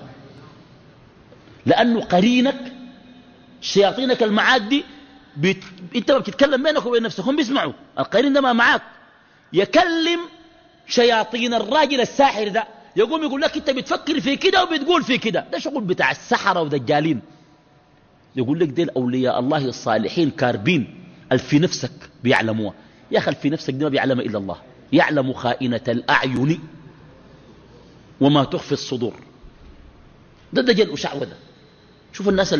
لأنه قرينك شياطينك المعاك دي بت... انت ما بتتكلم بينك وبين نفسك هم بيسمعوا. القرين ده ما معاك. يكلم شياطين الراجل الساحر ده يقوم يقول لك انت بتفكر في كده وبتقول في كده. ده شغل بتاع السحرة ودجالين يقول لك دي أولياء الله الصالحين كاربين. في نفسك بيعلموها. يا أخي في نفسك دي ما بيعلم إلا الله. يعلم خائنة الأعين وما تخفي الصدور. ده دجل وشعوذة. شوفوا الناس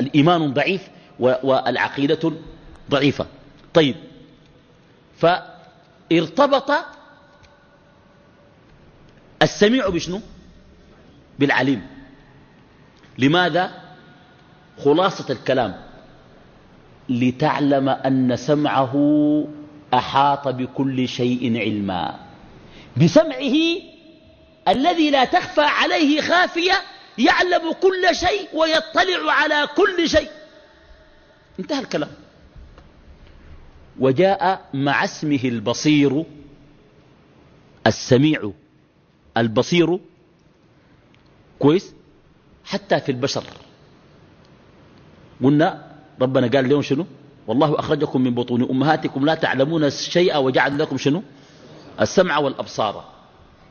الإيمان ضعيف والعقيدة ضعيفة طيب فارتبط السميع بشنو بالعليم لماذا خلاصة الكلام لتعلم أن سمعه أحاط بكل شيء علما بسمعه الذي لا تخفى عليه خافية يعلم كل شيء ويطلع على كل شيء. انتهى الكلام. وجاء مع اسمه البصير السميع البصير كويس؟ حتى في البشر. قلنا ربنا قال لهم شنو؟ والله أخرجكم من بطون أمهاتكم لا تعلمون شيئا وجعل لكم شنو؟ السمع والأبصار.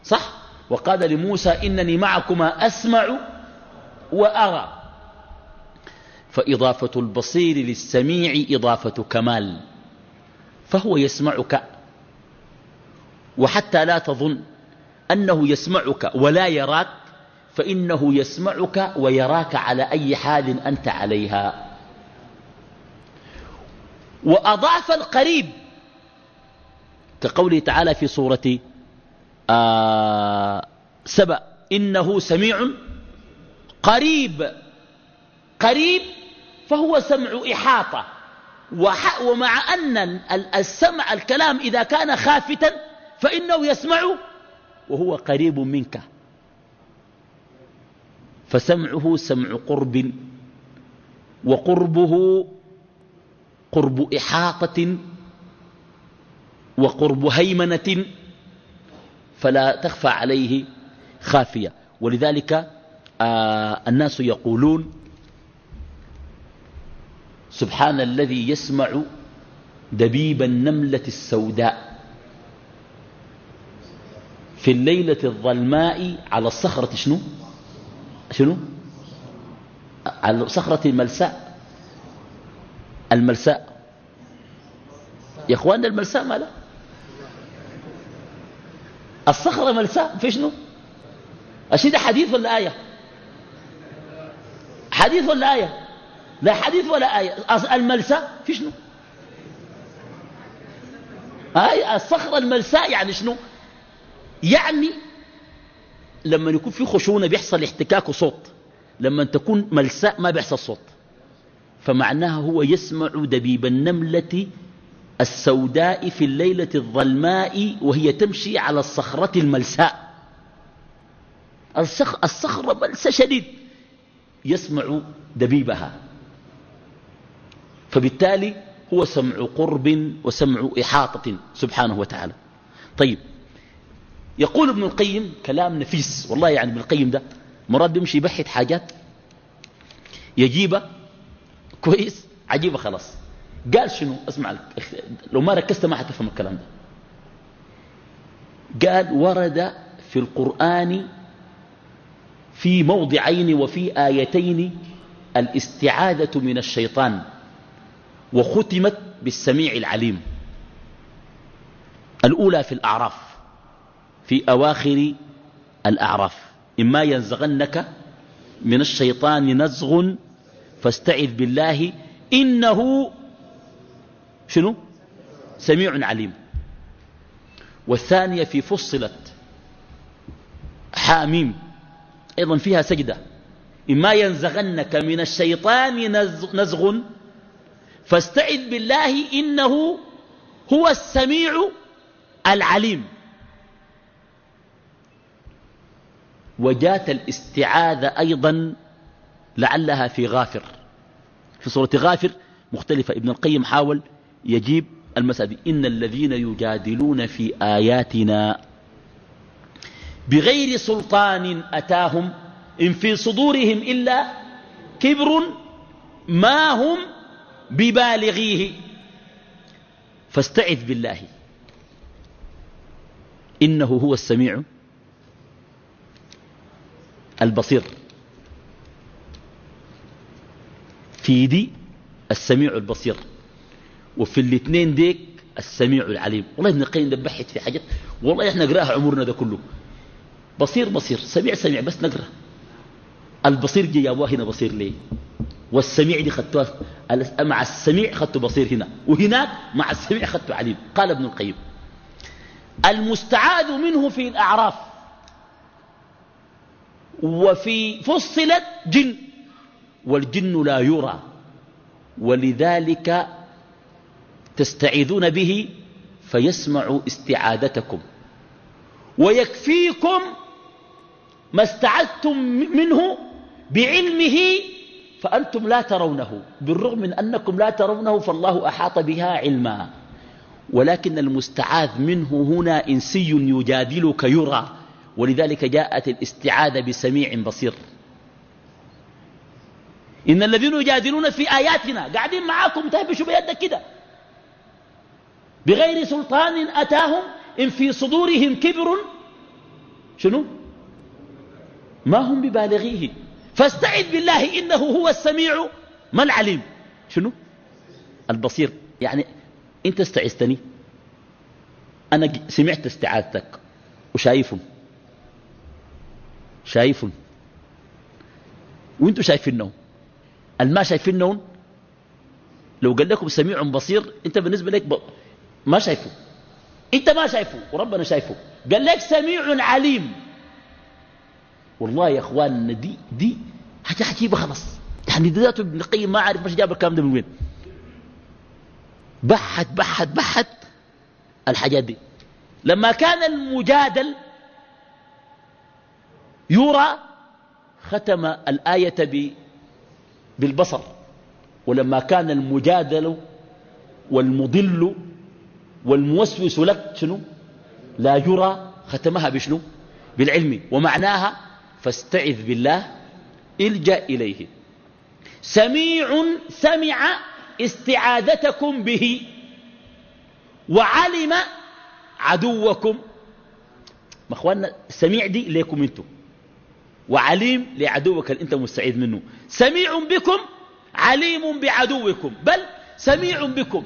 صح؟ وقال لموسى إنني معكما أسمع وأرى. فإضافة البصير للسميع إضافة كمال. فهو يسمعك. وحتى لا تظن أنه يسمعك ولا يراك فإنه يسمعك ويراك على أي حال أنت عليها. وأضاف القريب كقوله تعالى في سورة آه سبأ. إنه سميع قريب. قريب فهو سمع إحاطة. ومع أن السمع الكلام إذا كان خافتا فإنه يسمع وهو قريب منك. فسمعه سمع قرب. وقربه قرب إحاطة. وقرب هيمنة. فلا تخفى عليه خافية. ولذلك آه الناس يقولون سبحان الذي يسمع دبيب النملة السوداء في الليلة الظلماء على الصخرة شنو؟ شنو؟ على صخرة الملساء. الملساء. يا اخواننا الملساء ما لا؟ الصخرة ملساء في شنو؟ الشيء ده حديث ولا آية؟ حديث ولا آية؟ لا حديث ولا آية. الملساء في شنو؟ آية الصخرة الملساء يعني شنو؟ يعني لما يكون في خشونة بيحصل احتكاك وصوت. لما تكون ملساء ما بيحصل صوت. فمعناها هو يسمع دبيب النملة السوداء في الليلة الظلماء وهي تمشي على الصخرة الملساء. الصخرة ملسة شديد. يسمع دبيبها. فبالتالي هو سمع قرب وسمع إحاطة سبحانه وتعالى. طيب. يقول ابن القيم كلام نفيس. والله يعني ابن القيم ده مراد بيمشي يبحث حاجات يجيبها. كويس. عجيبة خلاص. قال شنو؟ اسمع لو ما ركزت ما حتفهم الكلام ده. قال ورد في القرآن في موضعين وفي آيتين الاستعاذة من الشيطان وختمت بالسميع العليم. الأولى في الأعراف في أواخر الأعراف. إما ينزغنك من الشيطان نزغ فاستعذ بالله إنه شنو؟ سميع عليم. والثانية في فصلت حاميم. أيضا فيها سجدة. إما ينزغنك من الشيطان نزغ فاستعذ بالله إنه هو السميع العليم. وجات الاستعاذة أيضا لعلها في غافر. في سورة غافر مختلفة. ابن القيم حاول يجيب المسألة. إن الذين يجادلون في آياتنا بغير سلطان أتاهم إن في صدورهم إلا كبر ما هم ببالغيه. فاستعذ بالله. إنه هو السميع البصير. في دي السميع البصير. وفي الاثنين ديك السميع العليم. والله ابن القيم دبحت في حاجات والله إحنا نقراها عمرنا ده كله. بصير بصير سميع سميع بس نقرأ. البصير جي جابوها هنا بصير ليه؟ والسميع دي خدتوها مع السميع خدتوا بصير هنا وهناك مع السميع خدتوا عليم قال ابن القيم المستعاذ منه في الأعراف وفي فصلت جن والجن لا يرى. ولذلك تستعيذون به فيسمع استعادتكم ويكفيكم ما استعذتم منه بعلمه فأنتم لا ترونه بالرغم من أنكم لا ترونه فالله أحاط بها علما. ولكن المستعاذ منه هنا إنسي يجادلك يرى ولذلك جاءت الاستعاذة بسميع بصير. إن الذين يجادلون في آياتنا قاعدين معاكم تهبشوا بيدك كده. بغير سلطان أتاهم إن في صدورهم كبر. شنو؟ ما هم ببالغيه. فاستعذ بالله إنه هو السميع ما العليم شنو؟ البصير. يعني انت استعذتني أنا سمعت استعاذتك وشايفهم. شايفهم. وأنتم شايفينهم الما شايفينهم لو قال لكم سميع بصير أنت بالنسبة لك. ما شايفه. انت ما شايفه وربنا شايفه. قال لك سميع عليم. والله يا اخواننا دي دي حاجة عجيبه خلاص. يعني ذاته ابن القيم ما عارف مش جاب الكلام ده من وين. بحث بحث بحث الحاجات دي. لما كان المجادل يرى ختم الآية بالبصر. ولما كان المجادل والمضل والموسوس لك شنو؟ لا يرى ختمها بشنو؟ بالعلم. ومعناها فاستعذ بالله الجأ إليه. سميع سمع استعادتكم به وعلم عدوكم. ما أخواننا سميع دي ليكم أنتم وعليم لعدوك اللي انت مستعيد منه. سميع بكم عليم بعدوكم. بل سميع بكم.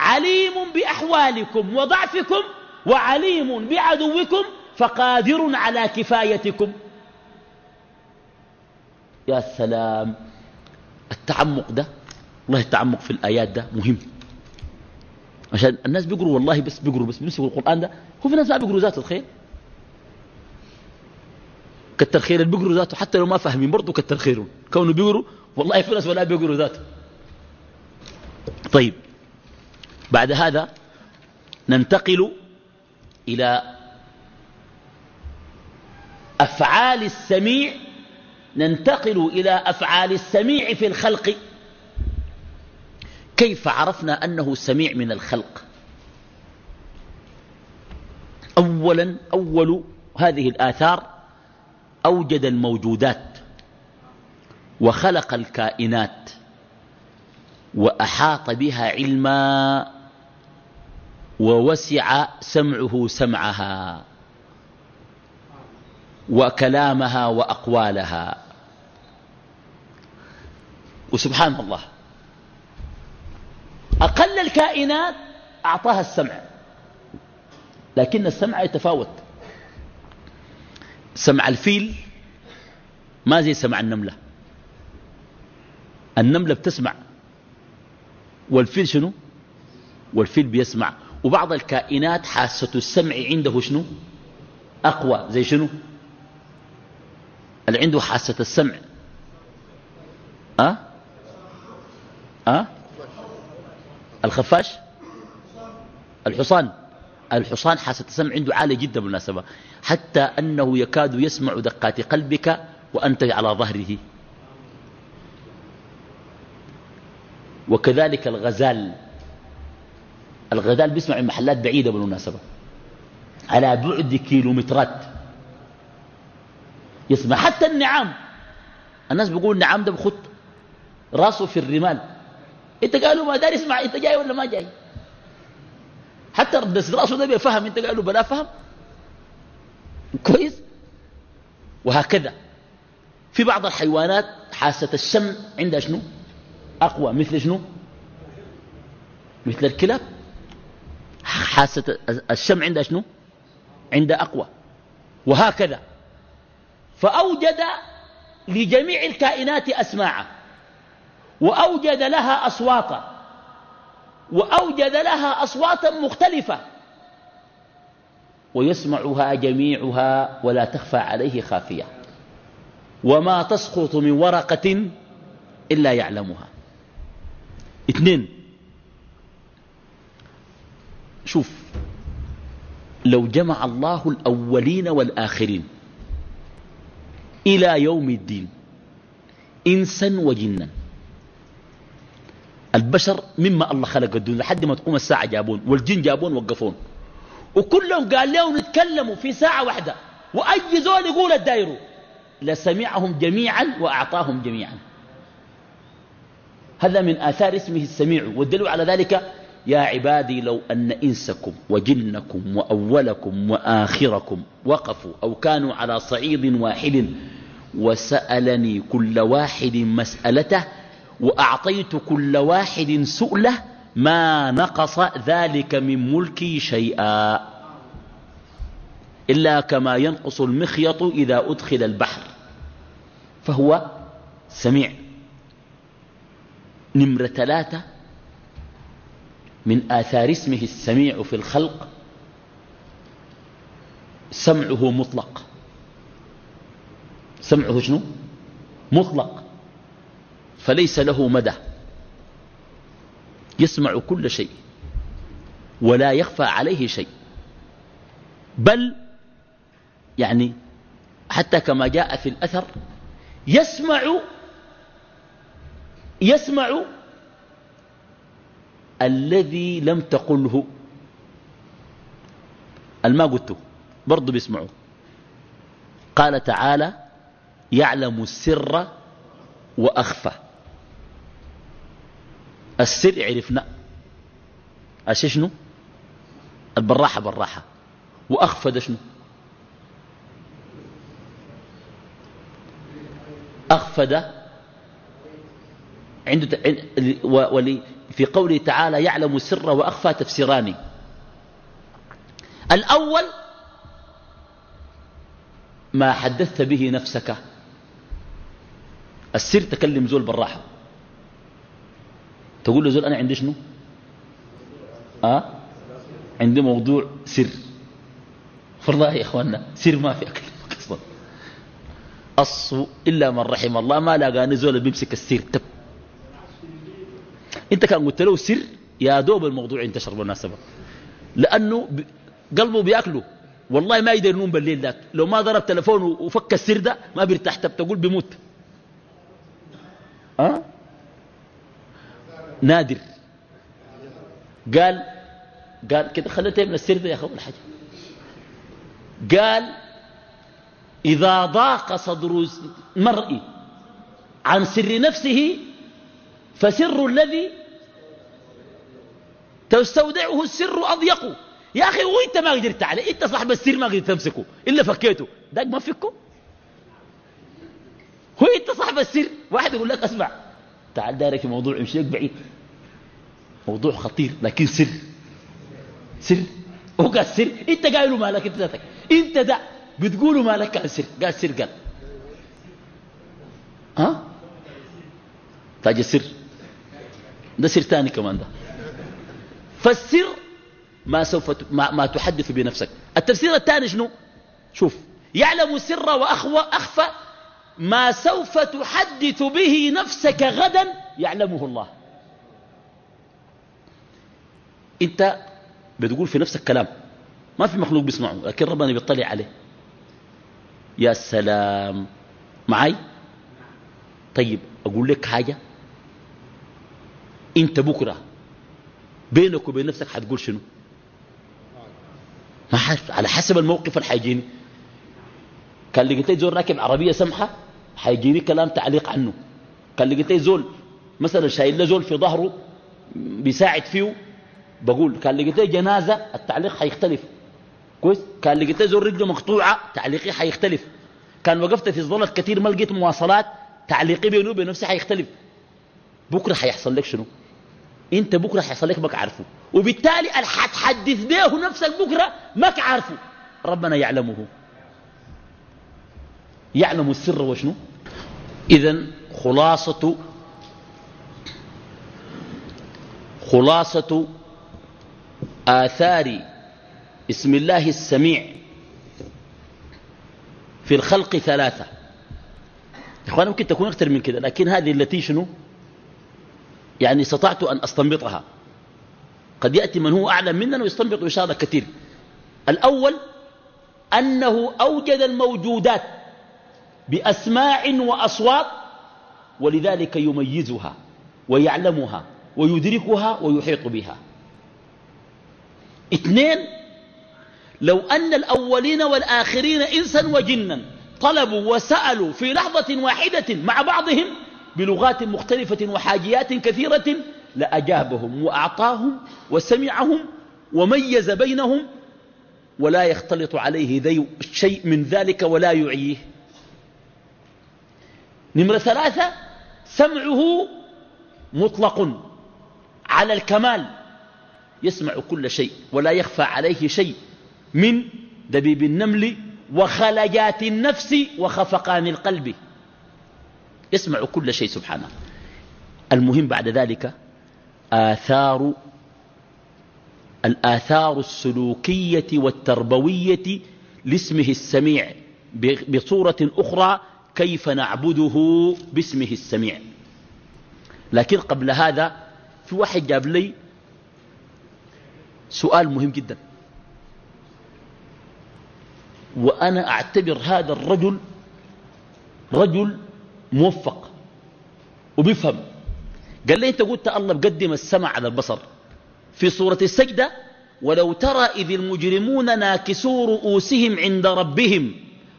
عليم بأحوالكم وضعفكم وعليم بعدوكم فقادر على كفايتكم. يا سلام التعمق ده والله التعمق في الآيات ده؟ مهم. عشان الناس بيقروا والله بس بيقروا بس بيمسكوا القرآن ده هو في ناس ما بيقروا ذاته الخير. كتر خير اللي بيقروا ذاته حتى لو ما فاهمين برضه كتر خيرهم كونه بيقروا والله في ناس ولا بيقروا ذاته. طيب. بعد هذا ننتقل إلى أفعال السميع ننتقل إلى أفعال السميع في الخلق. كيف عرفنا أنه سميع من الخلق؟ أولا أول هذه الآثار أوجد الموجودات وخلق الكائنات وأحاط بها علما ووسع سمعه سمعها وكلامها وأقوالها. وسبحان الله. أقل الكائنات أعطاها السمع. لكن السمع يتفاوت. سمع الفيل ما زي سمع النملة. النملة بتسمع. والفيل شنو؟ والفيل بيسمع. وبعض الكائنات حاسة السمع عنده شنو؟ أقوى. زي شنو؟ اللي عنده حاسة السمع. أه؟ أه؟ الخفاش؟ الحصان. الحصان حاسة السمع عنده عالية جدا بالمناسبة. حتى أنه يكاد يسمع دقات قلبك وأنت على ظهره. وكذلك الغزال. الغزال بيسمع من محلات بعيدة بالمناسبة. على بعد كيلومترات. يسمع حتى النعام. الناس بيقول النعام ده بخط راسه في الرمال. انت قالوا ما داري اسمع انت جاي ولا ما جاي؟ حتى ردس راسه ده بيفهم انت قالوا بلا فهم. كويس؟ وهكذا. في بعض الحيوانات حاسة الشم عندها شنو؟ أقوى. مثل شنو؟ مثل الكلاب. حاسة الشم عندها شنو؟ عندها أقوى. وهكذا. فأوجد لجميع الكائنات أسماعا. وأوجد لها أصواتا. وأوجد لها أصواتا مختلفة. ويسمعها جميعها ولا تخفى عليه خافية. وما تسقط من ورقة إلا يعلمها. اثنين. شوف لو جمع الله الأولين والآخرين إلى يوم الدين إنسا وجنا. البشر مما الله خلق الدنيا لحد ما تقوم الساعة جابون والجن جابون وقفون. وكلهم قال لهم نتكلموا في ساعة واحدة وأي زول يقول الدايرو لسمعهم جميعا وأعطاهم جميعا. هذا من آثار اسمه السميع والدليل على ذلك يا عبادي لو أن إنسكم وجنكم وأولكم وآخركم وقفوا أو كانوا على صعيد واحد وسألني كل واحد مسألته وأعطيت كل واحد سؤله ما نقص ذلك من ملكي شيئا إلا كما ينقص المخيط إذا أدخل البحر فهو سميع. نمرة ثلاثة من آثار اسمه السميع في الخلق سمعه مطلق. سمعه شنو؟ مطلق. فليس له مدى. يسمع كل شيء ولا يخفى عليه شيء. بل يعني حتى كما جاء في الأثر يسمع يسمع الذي لم تقله. الما قلته؟ برضه بيسمعه قال تعالى يعلم السر وأخفى. السر عرفنا. أشي شنو؟ البراحة براحة. وأخفى ده شنو؟ أخفى ده عنده ولي في قوله تعالى يعلم السر وأخفى تفسيران الأول ما حدثت به نفسك. السر تكلم زول بالراحة. تقول له زول أنا عندي شنو؟ أه؟ عندي موضوع سر. والله يا إخواننا سر ما في أكلمك أصلا أصو إلا من رحم الله ما لاقاني زول بيمسك السر تب انت كان قلت له سر يا دوب الموضوع انتشر بالمناسبة. لأنه قلبه بيأكله. والله ما يقدر ينوم بالليل ذاك. لو ما ضرب تلفونه وفك السر ده ما بيرتاح. تقول بيموت. أه؟ نادر. قال قال كده خليته من السر ده يا أخي حاجة. قال إذا ضاق صدر المرء عن سر نفسه فسر الذي تستودعه السر أضيق. يا أخي وإنت ما قدرت عليه. إنت صاحب السر ما قدرت تمسكه. إلا فكيته. داك ما فكه؟ هو انت صاحب السر. واحد يقول لك اسمع تعال دارك موضوع يمشيك بعيد. موضوع خطير لكن سر. سر. هو قال سر. إنت قايله مالك أنت ذاتك. إنت ده بتقولوا مالك قال سر. قال سر قال. ها؟ تاج السر. ده سر ثاني كمان ده. فالسر ما سوف ما, ما تحدث بنفسك. التفسير الثاني شنو؟ شوف يعلم السر وأخوى أخفى ما سوف تحدث به نفسك غدا يعلمه الله. انت بتقول في نفسك كلام ما في مخلوق بيسمعه لكن ربنا بيطلع عليه. يا سلام معي طيب أقول لك حاجة؟ انت بكرة بينك وبين نفسك حتقول شنو؟ ما حارف على حسب الموقف اللي حيجيني. كان لقيت زول راكب عربية سمحة حيجيني كلام تعليق عنه. كان لقيت زول مثلا شايل له زول في ظهره بيساعد فيه بقول كان لقيت جنازة التعليق حيختلف. كويس؟ كان لقيت زول رجله مقطوعة تعليقي حيختلف. كان وقفت في الظلت كثير ما لقيت مواصلات تعليقي بينه وبين نفسي حيختلف. بكرة حيحصل لك شنو؟ انت بكرة حيحصل لك ما عارفه. وبالتالي حتحدث به نفسك بكرة ما عارفه. ربنا يعلمه. يعلم السر وشنو؟ إذا خلاصة خلاصة آثار اسم الله السميع في الخلق ثلاثة. إخوان ممكن تكون أكثر من كده لكن هذه التي شنو؟ يعني استطعت أن أستنبطها. قد يأتي من هو أعلم مننا ويستنبط الله كثير. الأول أنه أوجد الموجودات بأسماع وأصوات ولذلك يميزها ويعلمها ويدركها ويحيط بها. اثنين لو أن الأولين والآخرين إنسا وجنا طلبوا وسألوا في لحظة واحدة مع بعضهم بلغات مختلفة وحاجيات كثيرة لأجابهم وأعطاهم وسمعهم وميز بينهم ولا يختلط عليه ذي شيء من ذلك ولا يعيه. نمرة ثلاثة سمعه مطلق على الكمال يسمع كل شيء ولا يخفى عليه شيء من دبيب النمل وخلجات النفس وخفقان القلب. يسمع كل شيء سبحانه. المهم بعد ذلك آثار الآثار السلوكية والتربوية لاسمه السميع بصورة أخرى كيف نعبده باسمه السميع. لكن قبل هذا في واحد جاب لي سؤال مهم جدا. وأنا أعتبر هذا الرجل رجل موفق وبيفهم. قال لي أنت قلت الله بقدم السمع على البصر في سورة السجدة ولو ترى إذ المجرمون ناكسوا رؤوسهم عند ربهم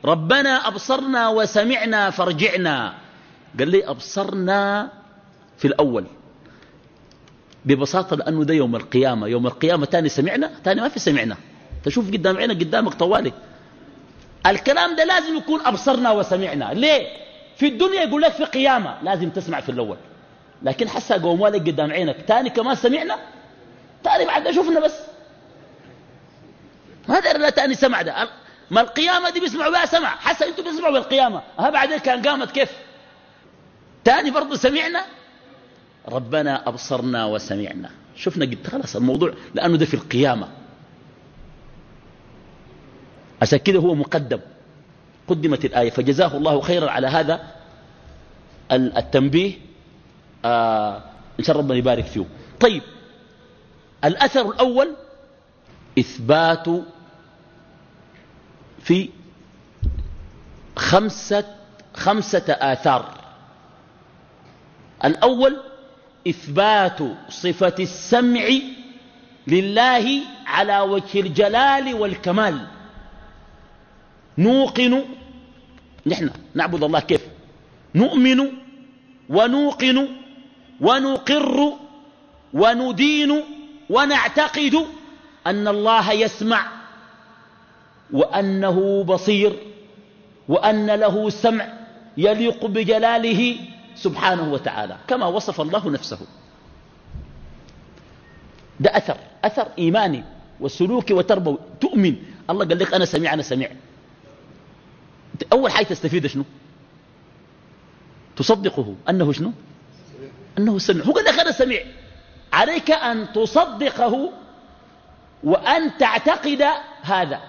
ربنا أبصرنا وسمعنا فرجعنا قال لي أبصرنا في الأول ببساطة لأنه ده يوم القيامة. يوم القيامة تاني سمعنا تاني ما في سمعنا. تشوف قدام عينك قدامك طوالي. الكلام ده لازم يكون أبصرنا وسمعنا. ليه؟ في الدنيا يقول لك في قيامة. لازم تسمع في الأول. لكن حسا قوم والك قدام عينك. تاني كمان سمعنا؟ تاني بعد شفنا بس. ما دار لا تاني سمع ده. ما القيامة دي بيسمعوا بها سمع. حسا أنتوا بيسمعوا بالقيامة. ها بعدين كان قامت كيف؟ تاني برضو سمعنا؟ ربنا أبصرنا وسمعنا. شفنا قد خلاص الموضوع لأنه ده في القيامة. عشان كده هو مقدم. قدمت الآية. فجزاه الله خيرا على هذا التنبيه. آه إن شاء ربنا يبارك فيه. طيب الأثر الأول إثبات في خمسة, خمسة آثار. الأول إثبات صفة السمع لله على وجه الجلال والكمال. نوقن نحن نعبد الله كيف؟ نؤمن ونوقن ونقر وندين ونعتقد أن الله يسمع وأنه بصير وأن له سمع يليق بجلاله سبحانه وتعالى كما وصف الله نفسه. ده أثر أثر إيماني وسلوكي وتربوي. تؤمن. الله قال لك أنا سميع أنا سميع. أول حاجة تستفيد شنو؟ تصدقه. أنه شنو؟ أنه سمع هو قال لك أنا سمع عليك أن تصدقه وأن تعتقد هذا.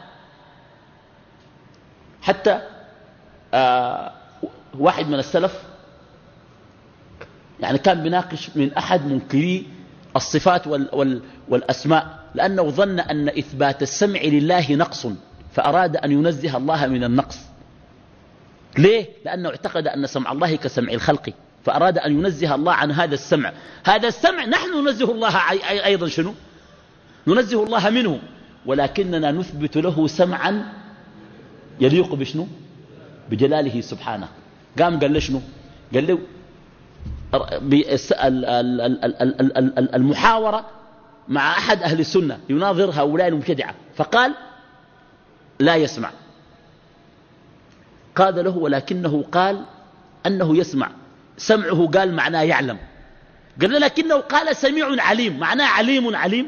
حتى آه واحد من السلف يعني كان بيناقش من أحد منكري الصفات وال وال والأسماء لأنه ظن أن إثبات السمع لله نقص فأراد أن ينزه الله من النقص. ليه؟ لأنه اعتقد أن سمع الله كسمع الخلق فأراد أن ينزه الله عن هذا السمع. هذا السمع نحن ننزه الله أيضا شنو؟ ننزه الله منه. ولكننا نثبت له سمعا يليق بشنو؟ بجلاله سبحانه. قام قال له شنو؟ قال له المحاورة مع أحد أهل السنة يناظر هؤلاء المبتدعة. فقال لا يسمع. قال له ولكنه قال أنه يسمع. سمعه قال معناه يعلم. قال له لكنه قال سميع عليم. معناه عليم عليم.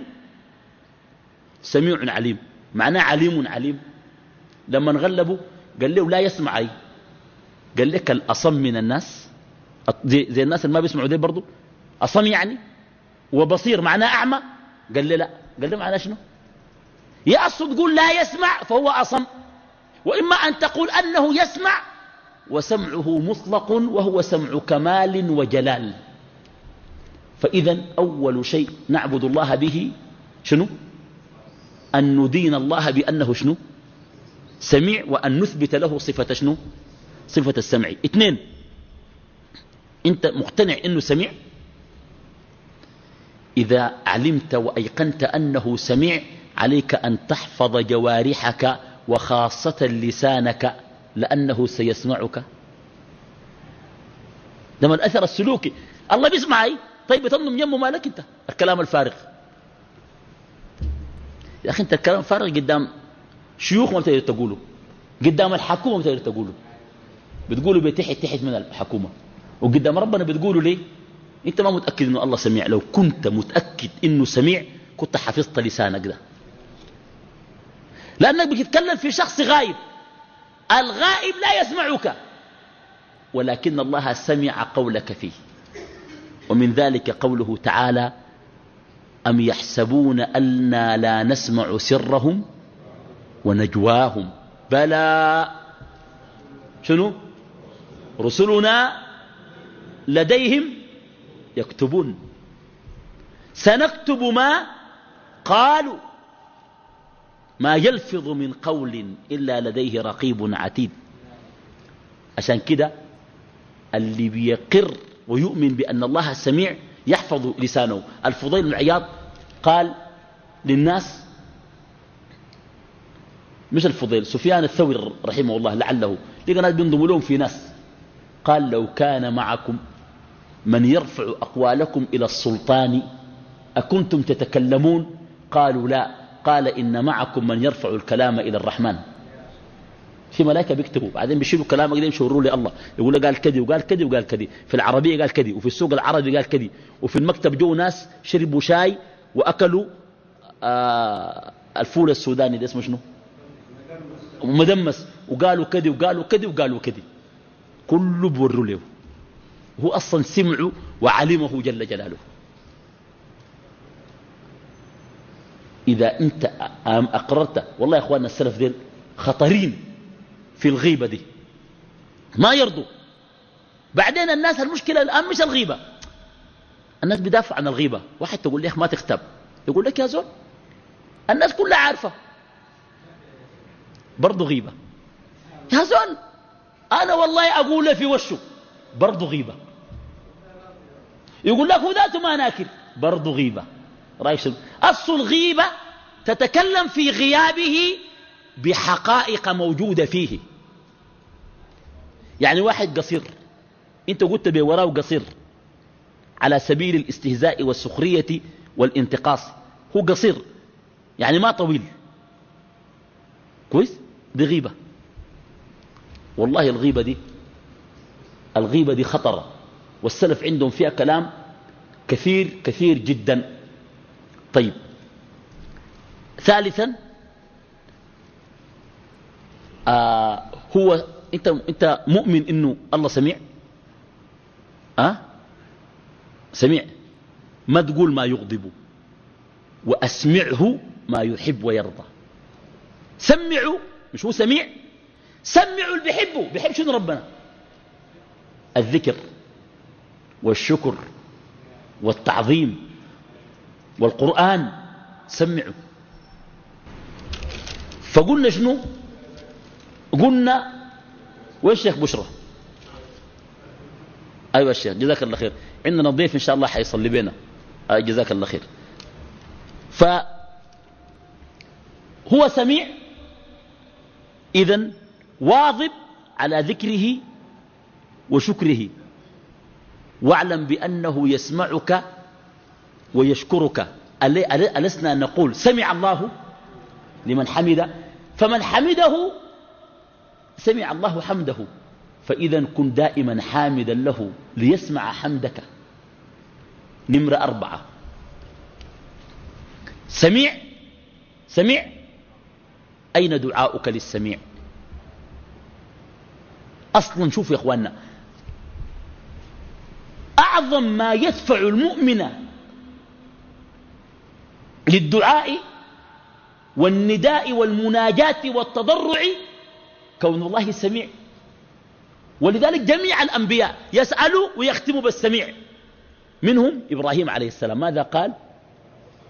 سميع عليم. معناه عليم عليم. لما انغلبوا قال له لا يسمع أي. قال لك الأصم من الناس. زي, زي الناس اللي ما بيسمعوا دي برضو. أصم يعني. وبصير معناه أعمى. قال لي لا. قال لي معناه شنو؟ يا أصل تقول لا يسمع فهو أصم. وإما أن تقول أنه يسمع وسمعه مطلق وهو سمع كمال وجلال. فإذا أول شيء نعبد الله به شنو؟ أن ندين الله بأنه شنو؟ سميع وأن نثبت له صفة شنو؟ صفة السمع. اثنين أنت مقتنع إنه سميع؟ إذا علمت وأيقنت أنه سميع عليك أن تحفظ جوارحك وخاصة لسانك لأنه سيسمعك. لما الأثر السلوكي الله بيسمع أي طيب بتنم يمه مالك أنت؟ الكلام الفارغ. يا أخي أنت الكلام الفارغ قدام شيوخ ما بتقدر تقوله. قدام الحكومة ما بتقدر تقوله. بتقولوا بتحت تحت من الحكومة. وقدام ربنا بتقولوا ليه؟ أنت ما متأكد إنه الله سميع. لو كنت متأكد إنه سميع كنت حفظت لسانك ده. لأنك بتتكلم في شخص غائب. الغائب لا يسمعك. ولكن الله سمع قولك فيه. ومن ذلك قوله تعالى أم يحسبون أنا لا نسمع سرهم ونجواهم؟ بلى. شنو؟ رسلنا لديهم يكتبون. سنكتب ما قالوا. ما يلفظ من قول إلا لديه رقيب عتيد. عشان كده اللي بيقر ويؤمن بأن الله سميع يحفظ لسانه. الفضيل بن عياض قال للناس مش الفضيل سفيان الثوري رحمه الله لعله لقى ناس بينضموا لهم في ناس. قال لو كان معكم من يرفع أقوالكم إلى السلطان أكنتم تتكلمون؟ قالوا لا. قال إن معكم من يرفع الكلام إلى الرحمن. في ملائكة بيكتبوا بعدين بيشيلوا كلامك ده يشوروا لي الله يقول قال كذي وقال كذي وقال كذي. في العربية قال كذي وفي السوق العربي قال كذي. وفي المكتب جو ناس شربوا شاي وأكلوا آه الفول السوداني ده اسمه شنو؟ مدمس. وقالوا كذي وقالوا كذي وقالوا كذي. كله بوروا له. هو أصلا سمع وعلمه جل جلاله. إذا أنت أقررت والله يا أخواننا السلف دين خطرين في الغيبة دي. ما يرضوا. بعدين الناس المشكلة الآن مش الغيبة. الناس بدافع عن الغيبة. واحد تقول لي ما تكتب. يقول لك يا زول الناس كلها عارفة. برضو غيبة. يا زول أنا والله أقول في وشه برضو غيبة. يقول لك هو ذاته ما ناكر برضو غيبة. رأيك أصل الغيبة تتكلم في غيابه بحقائق موجودة فيه. يعني واحد قصير أنت قلت بوراه قصير على سبيل الاستهزاء والسخرية والانتقاص. هو قصير يعني ما طويل. كويس؟ دي غيبة. والله الغيبة دي الغيبة دي خطرة. والسلف عندهم فيها كلام كثير كثير جدا. طيب. ثالثا آه هو انت انت مؤمن إنه الله سميع؟ أه؟ سميع. ما تقول ما يغضب وأسمعه ما يحب ويرضى. سمعوا مش هو سميع؟ سمعوا اللي بيحبه. بيحب شنو ربنا؟ الذكر والشكر والتعظيم. والقرآن سمعوا فقلنا شنو؟ قلنا وين الشيخ بشرى؟ أيوة الشيخ جزاك الله خير. عندنا ضيف إن شاء الله حيصلي بينا. آه جزاك الله خير. فهو سميع إذن واظب على ذكره وشكره. واعلم بأنه يسمعك ويشكرك. ألسنا نقول سمع الله لمن حمد. فمن حمده سمع الله حمده. فإذا كن دائما حامدا له ليسمع حمدك. نمرة أربعة. سميع سميع. أين دعاؤك للسميع؟ أصلا شوفوا يا أخواننا. أعظم ما يدفع المؤمن للدعاء والنداء والمناجاة والتضرع كون الله سميع. ولذلك جميع الأنبياء يسألوا ويختموا بالسميع. منهم إبراهيم عليه السلام. ماذا قال؟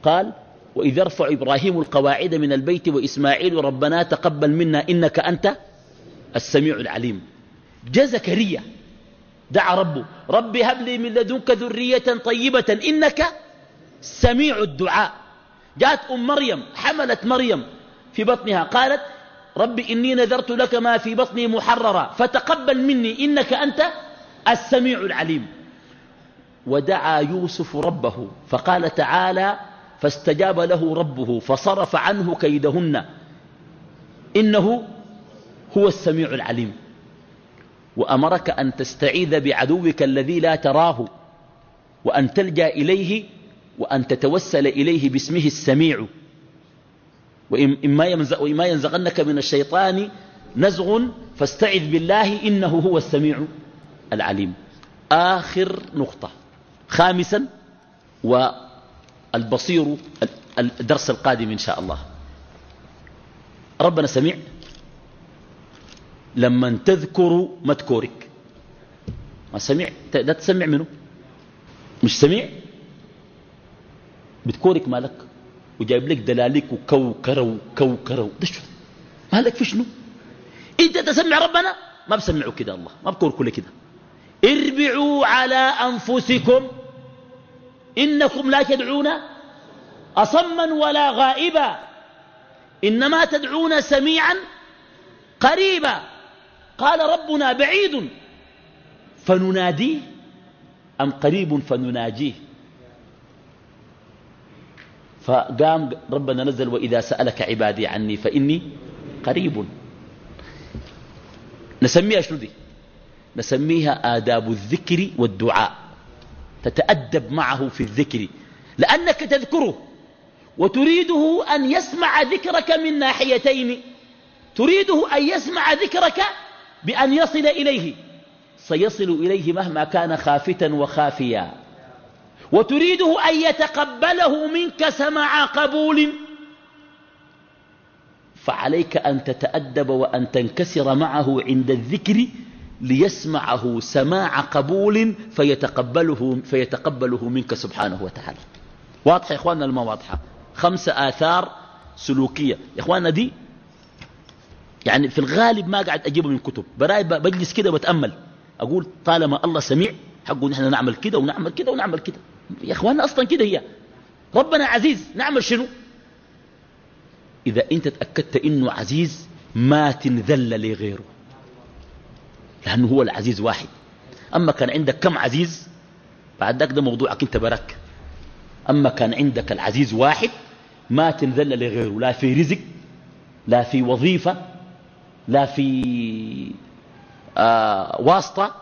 قال وإذ يرفع إبراهيم القواعد من البيت وإسماعيل ربنا تقبل منا إنك أنت السميع العليم. جاء زكريا دعا ربه رب هب لي من لدنك ذرية طيبة إنك سميع الدعاء. جاءت أم مريم حملت مريم في بطنها قالت رب إني نذرت لك ما في بطني محررا فتقبل مني إنك أنت السميع العليم. ودعا يوسف ربه فقال تعالى فاستجاب له ربه فصرف عنه كيدهن إنه هو السميع العليم. وأمرك أن تستعيذ بعدوك الذي لا تراه وأن تلجأ إليه وأن تتوسل إليه باسمه السميع. وإما ينزغنك من الشيطان نزغ فاستعذ بالله إنه هو السميع العليم. آخر نقطة. خامسا والبصير الدرس القادم إن شاء الله. ربنا سميع. لما تذكر مذكورك. ما سميع؟ ده تسمع منه. مش سميع؟ بتكورك مالك وجايب لك دلاليك وكوكرة وكوكرة ده شو مالك في شنو؟ إنت تسمع ربنا؟ ما بسمعوا كده الله ما بكور كل كده. اربعوا على أنفسكم إنكم لا تدعون أصما ولا غائبا إنما تدعون سميعا قريبا. قال ربنا بعيد فنناديه أم قريب فنناجيه؟ فقام ربنا نزل وإذا سألك عبادي عني فإني قريب. نسميها شنو دي؟ نسميها آداب الذكر والدعاء. تتأدب معه في الذكر. لأنك تذكره وتريده أن يسمع ذكرك من ناحيتين. تريده أن يسمع ذكرك بأن يصل إليه. سيصل إليه مهما كان خافتا وخافيا. وتريده أن يتقبله منك سماع قبول. فعليك أن تتأدب وأن تنكسر معه عند الذكر ليسمعه سماع قبول فيتقبله, فيتقبله منك سبحانه وتعالى. واضحة يا إخواننا الما واضحة؟ خمسة آثار سلوكية. يا إخواننا دي يعني في الغالب ما قاعد أجيبه من كتب. براي بجلس كده واتأمل أقول طالما الله سميع حقه نحن نعمل كده ونعمل كده ونعمل كده. يا إخواننا أصلا كده هي. ربنا عزيز نعمل شنو؟ إذا أنت تأكدت إنه عزيز ما تنذل لغيره لأنه هو العزيز واحد. أما كان عندك كم عزيز؟ بعد ذاك ده موضوعك أنت برك أما كان عندك العزيز واحد ما تنذل لغيره لا في رزق لا في وظيفة لا في آه واسطة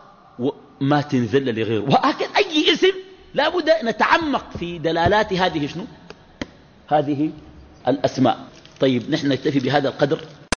ما تنذل لغيره وهكذا أي اسم لا بد نتعمق في دلالات هذه شنو؟ هذه الأسماء. طيب نحن نكتفي بهذا القدر.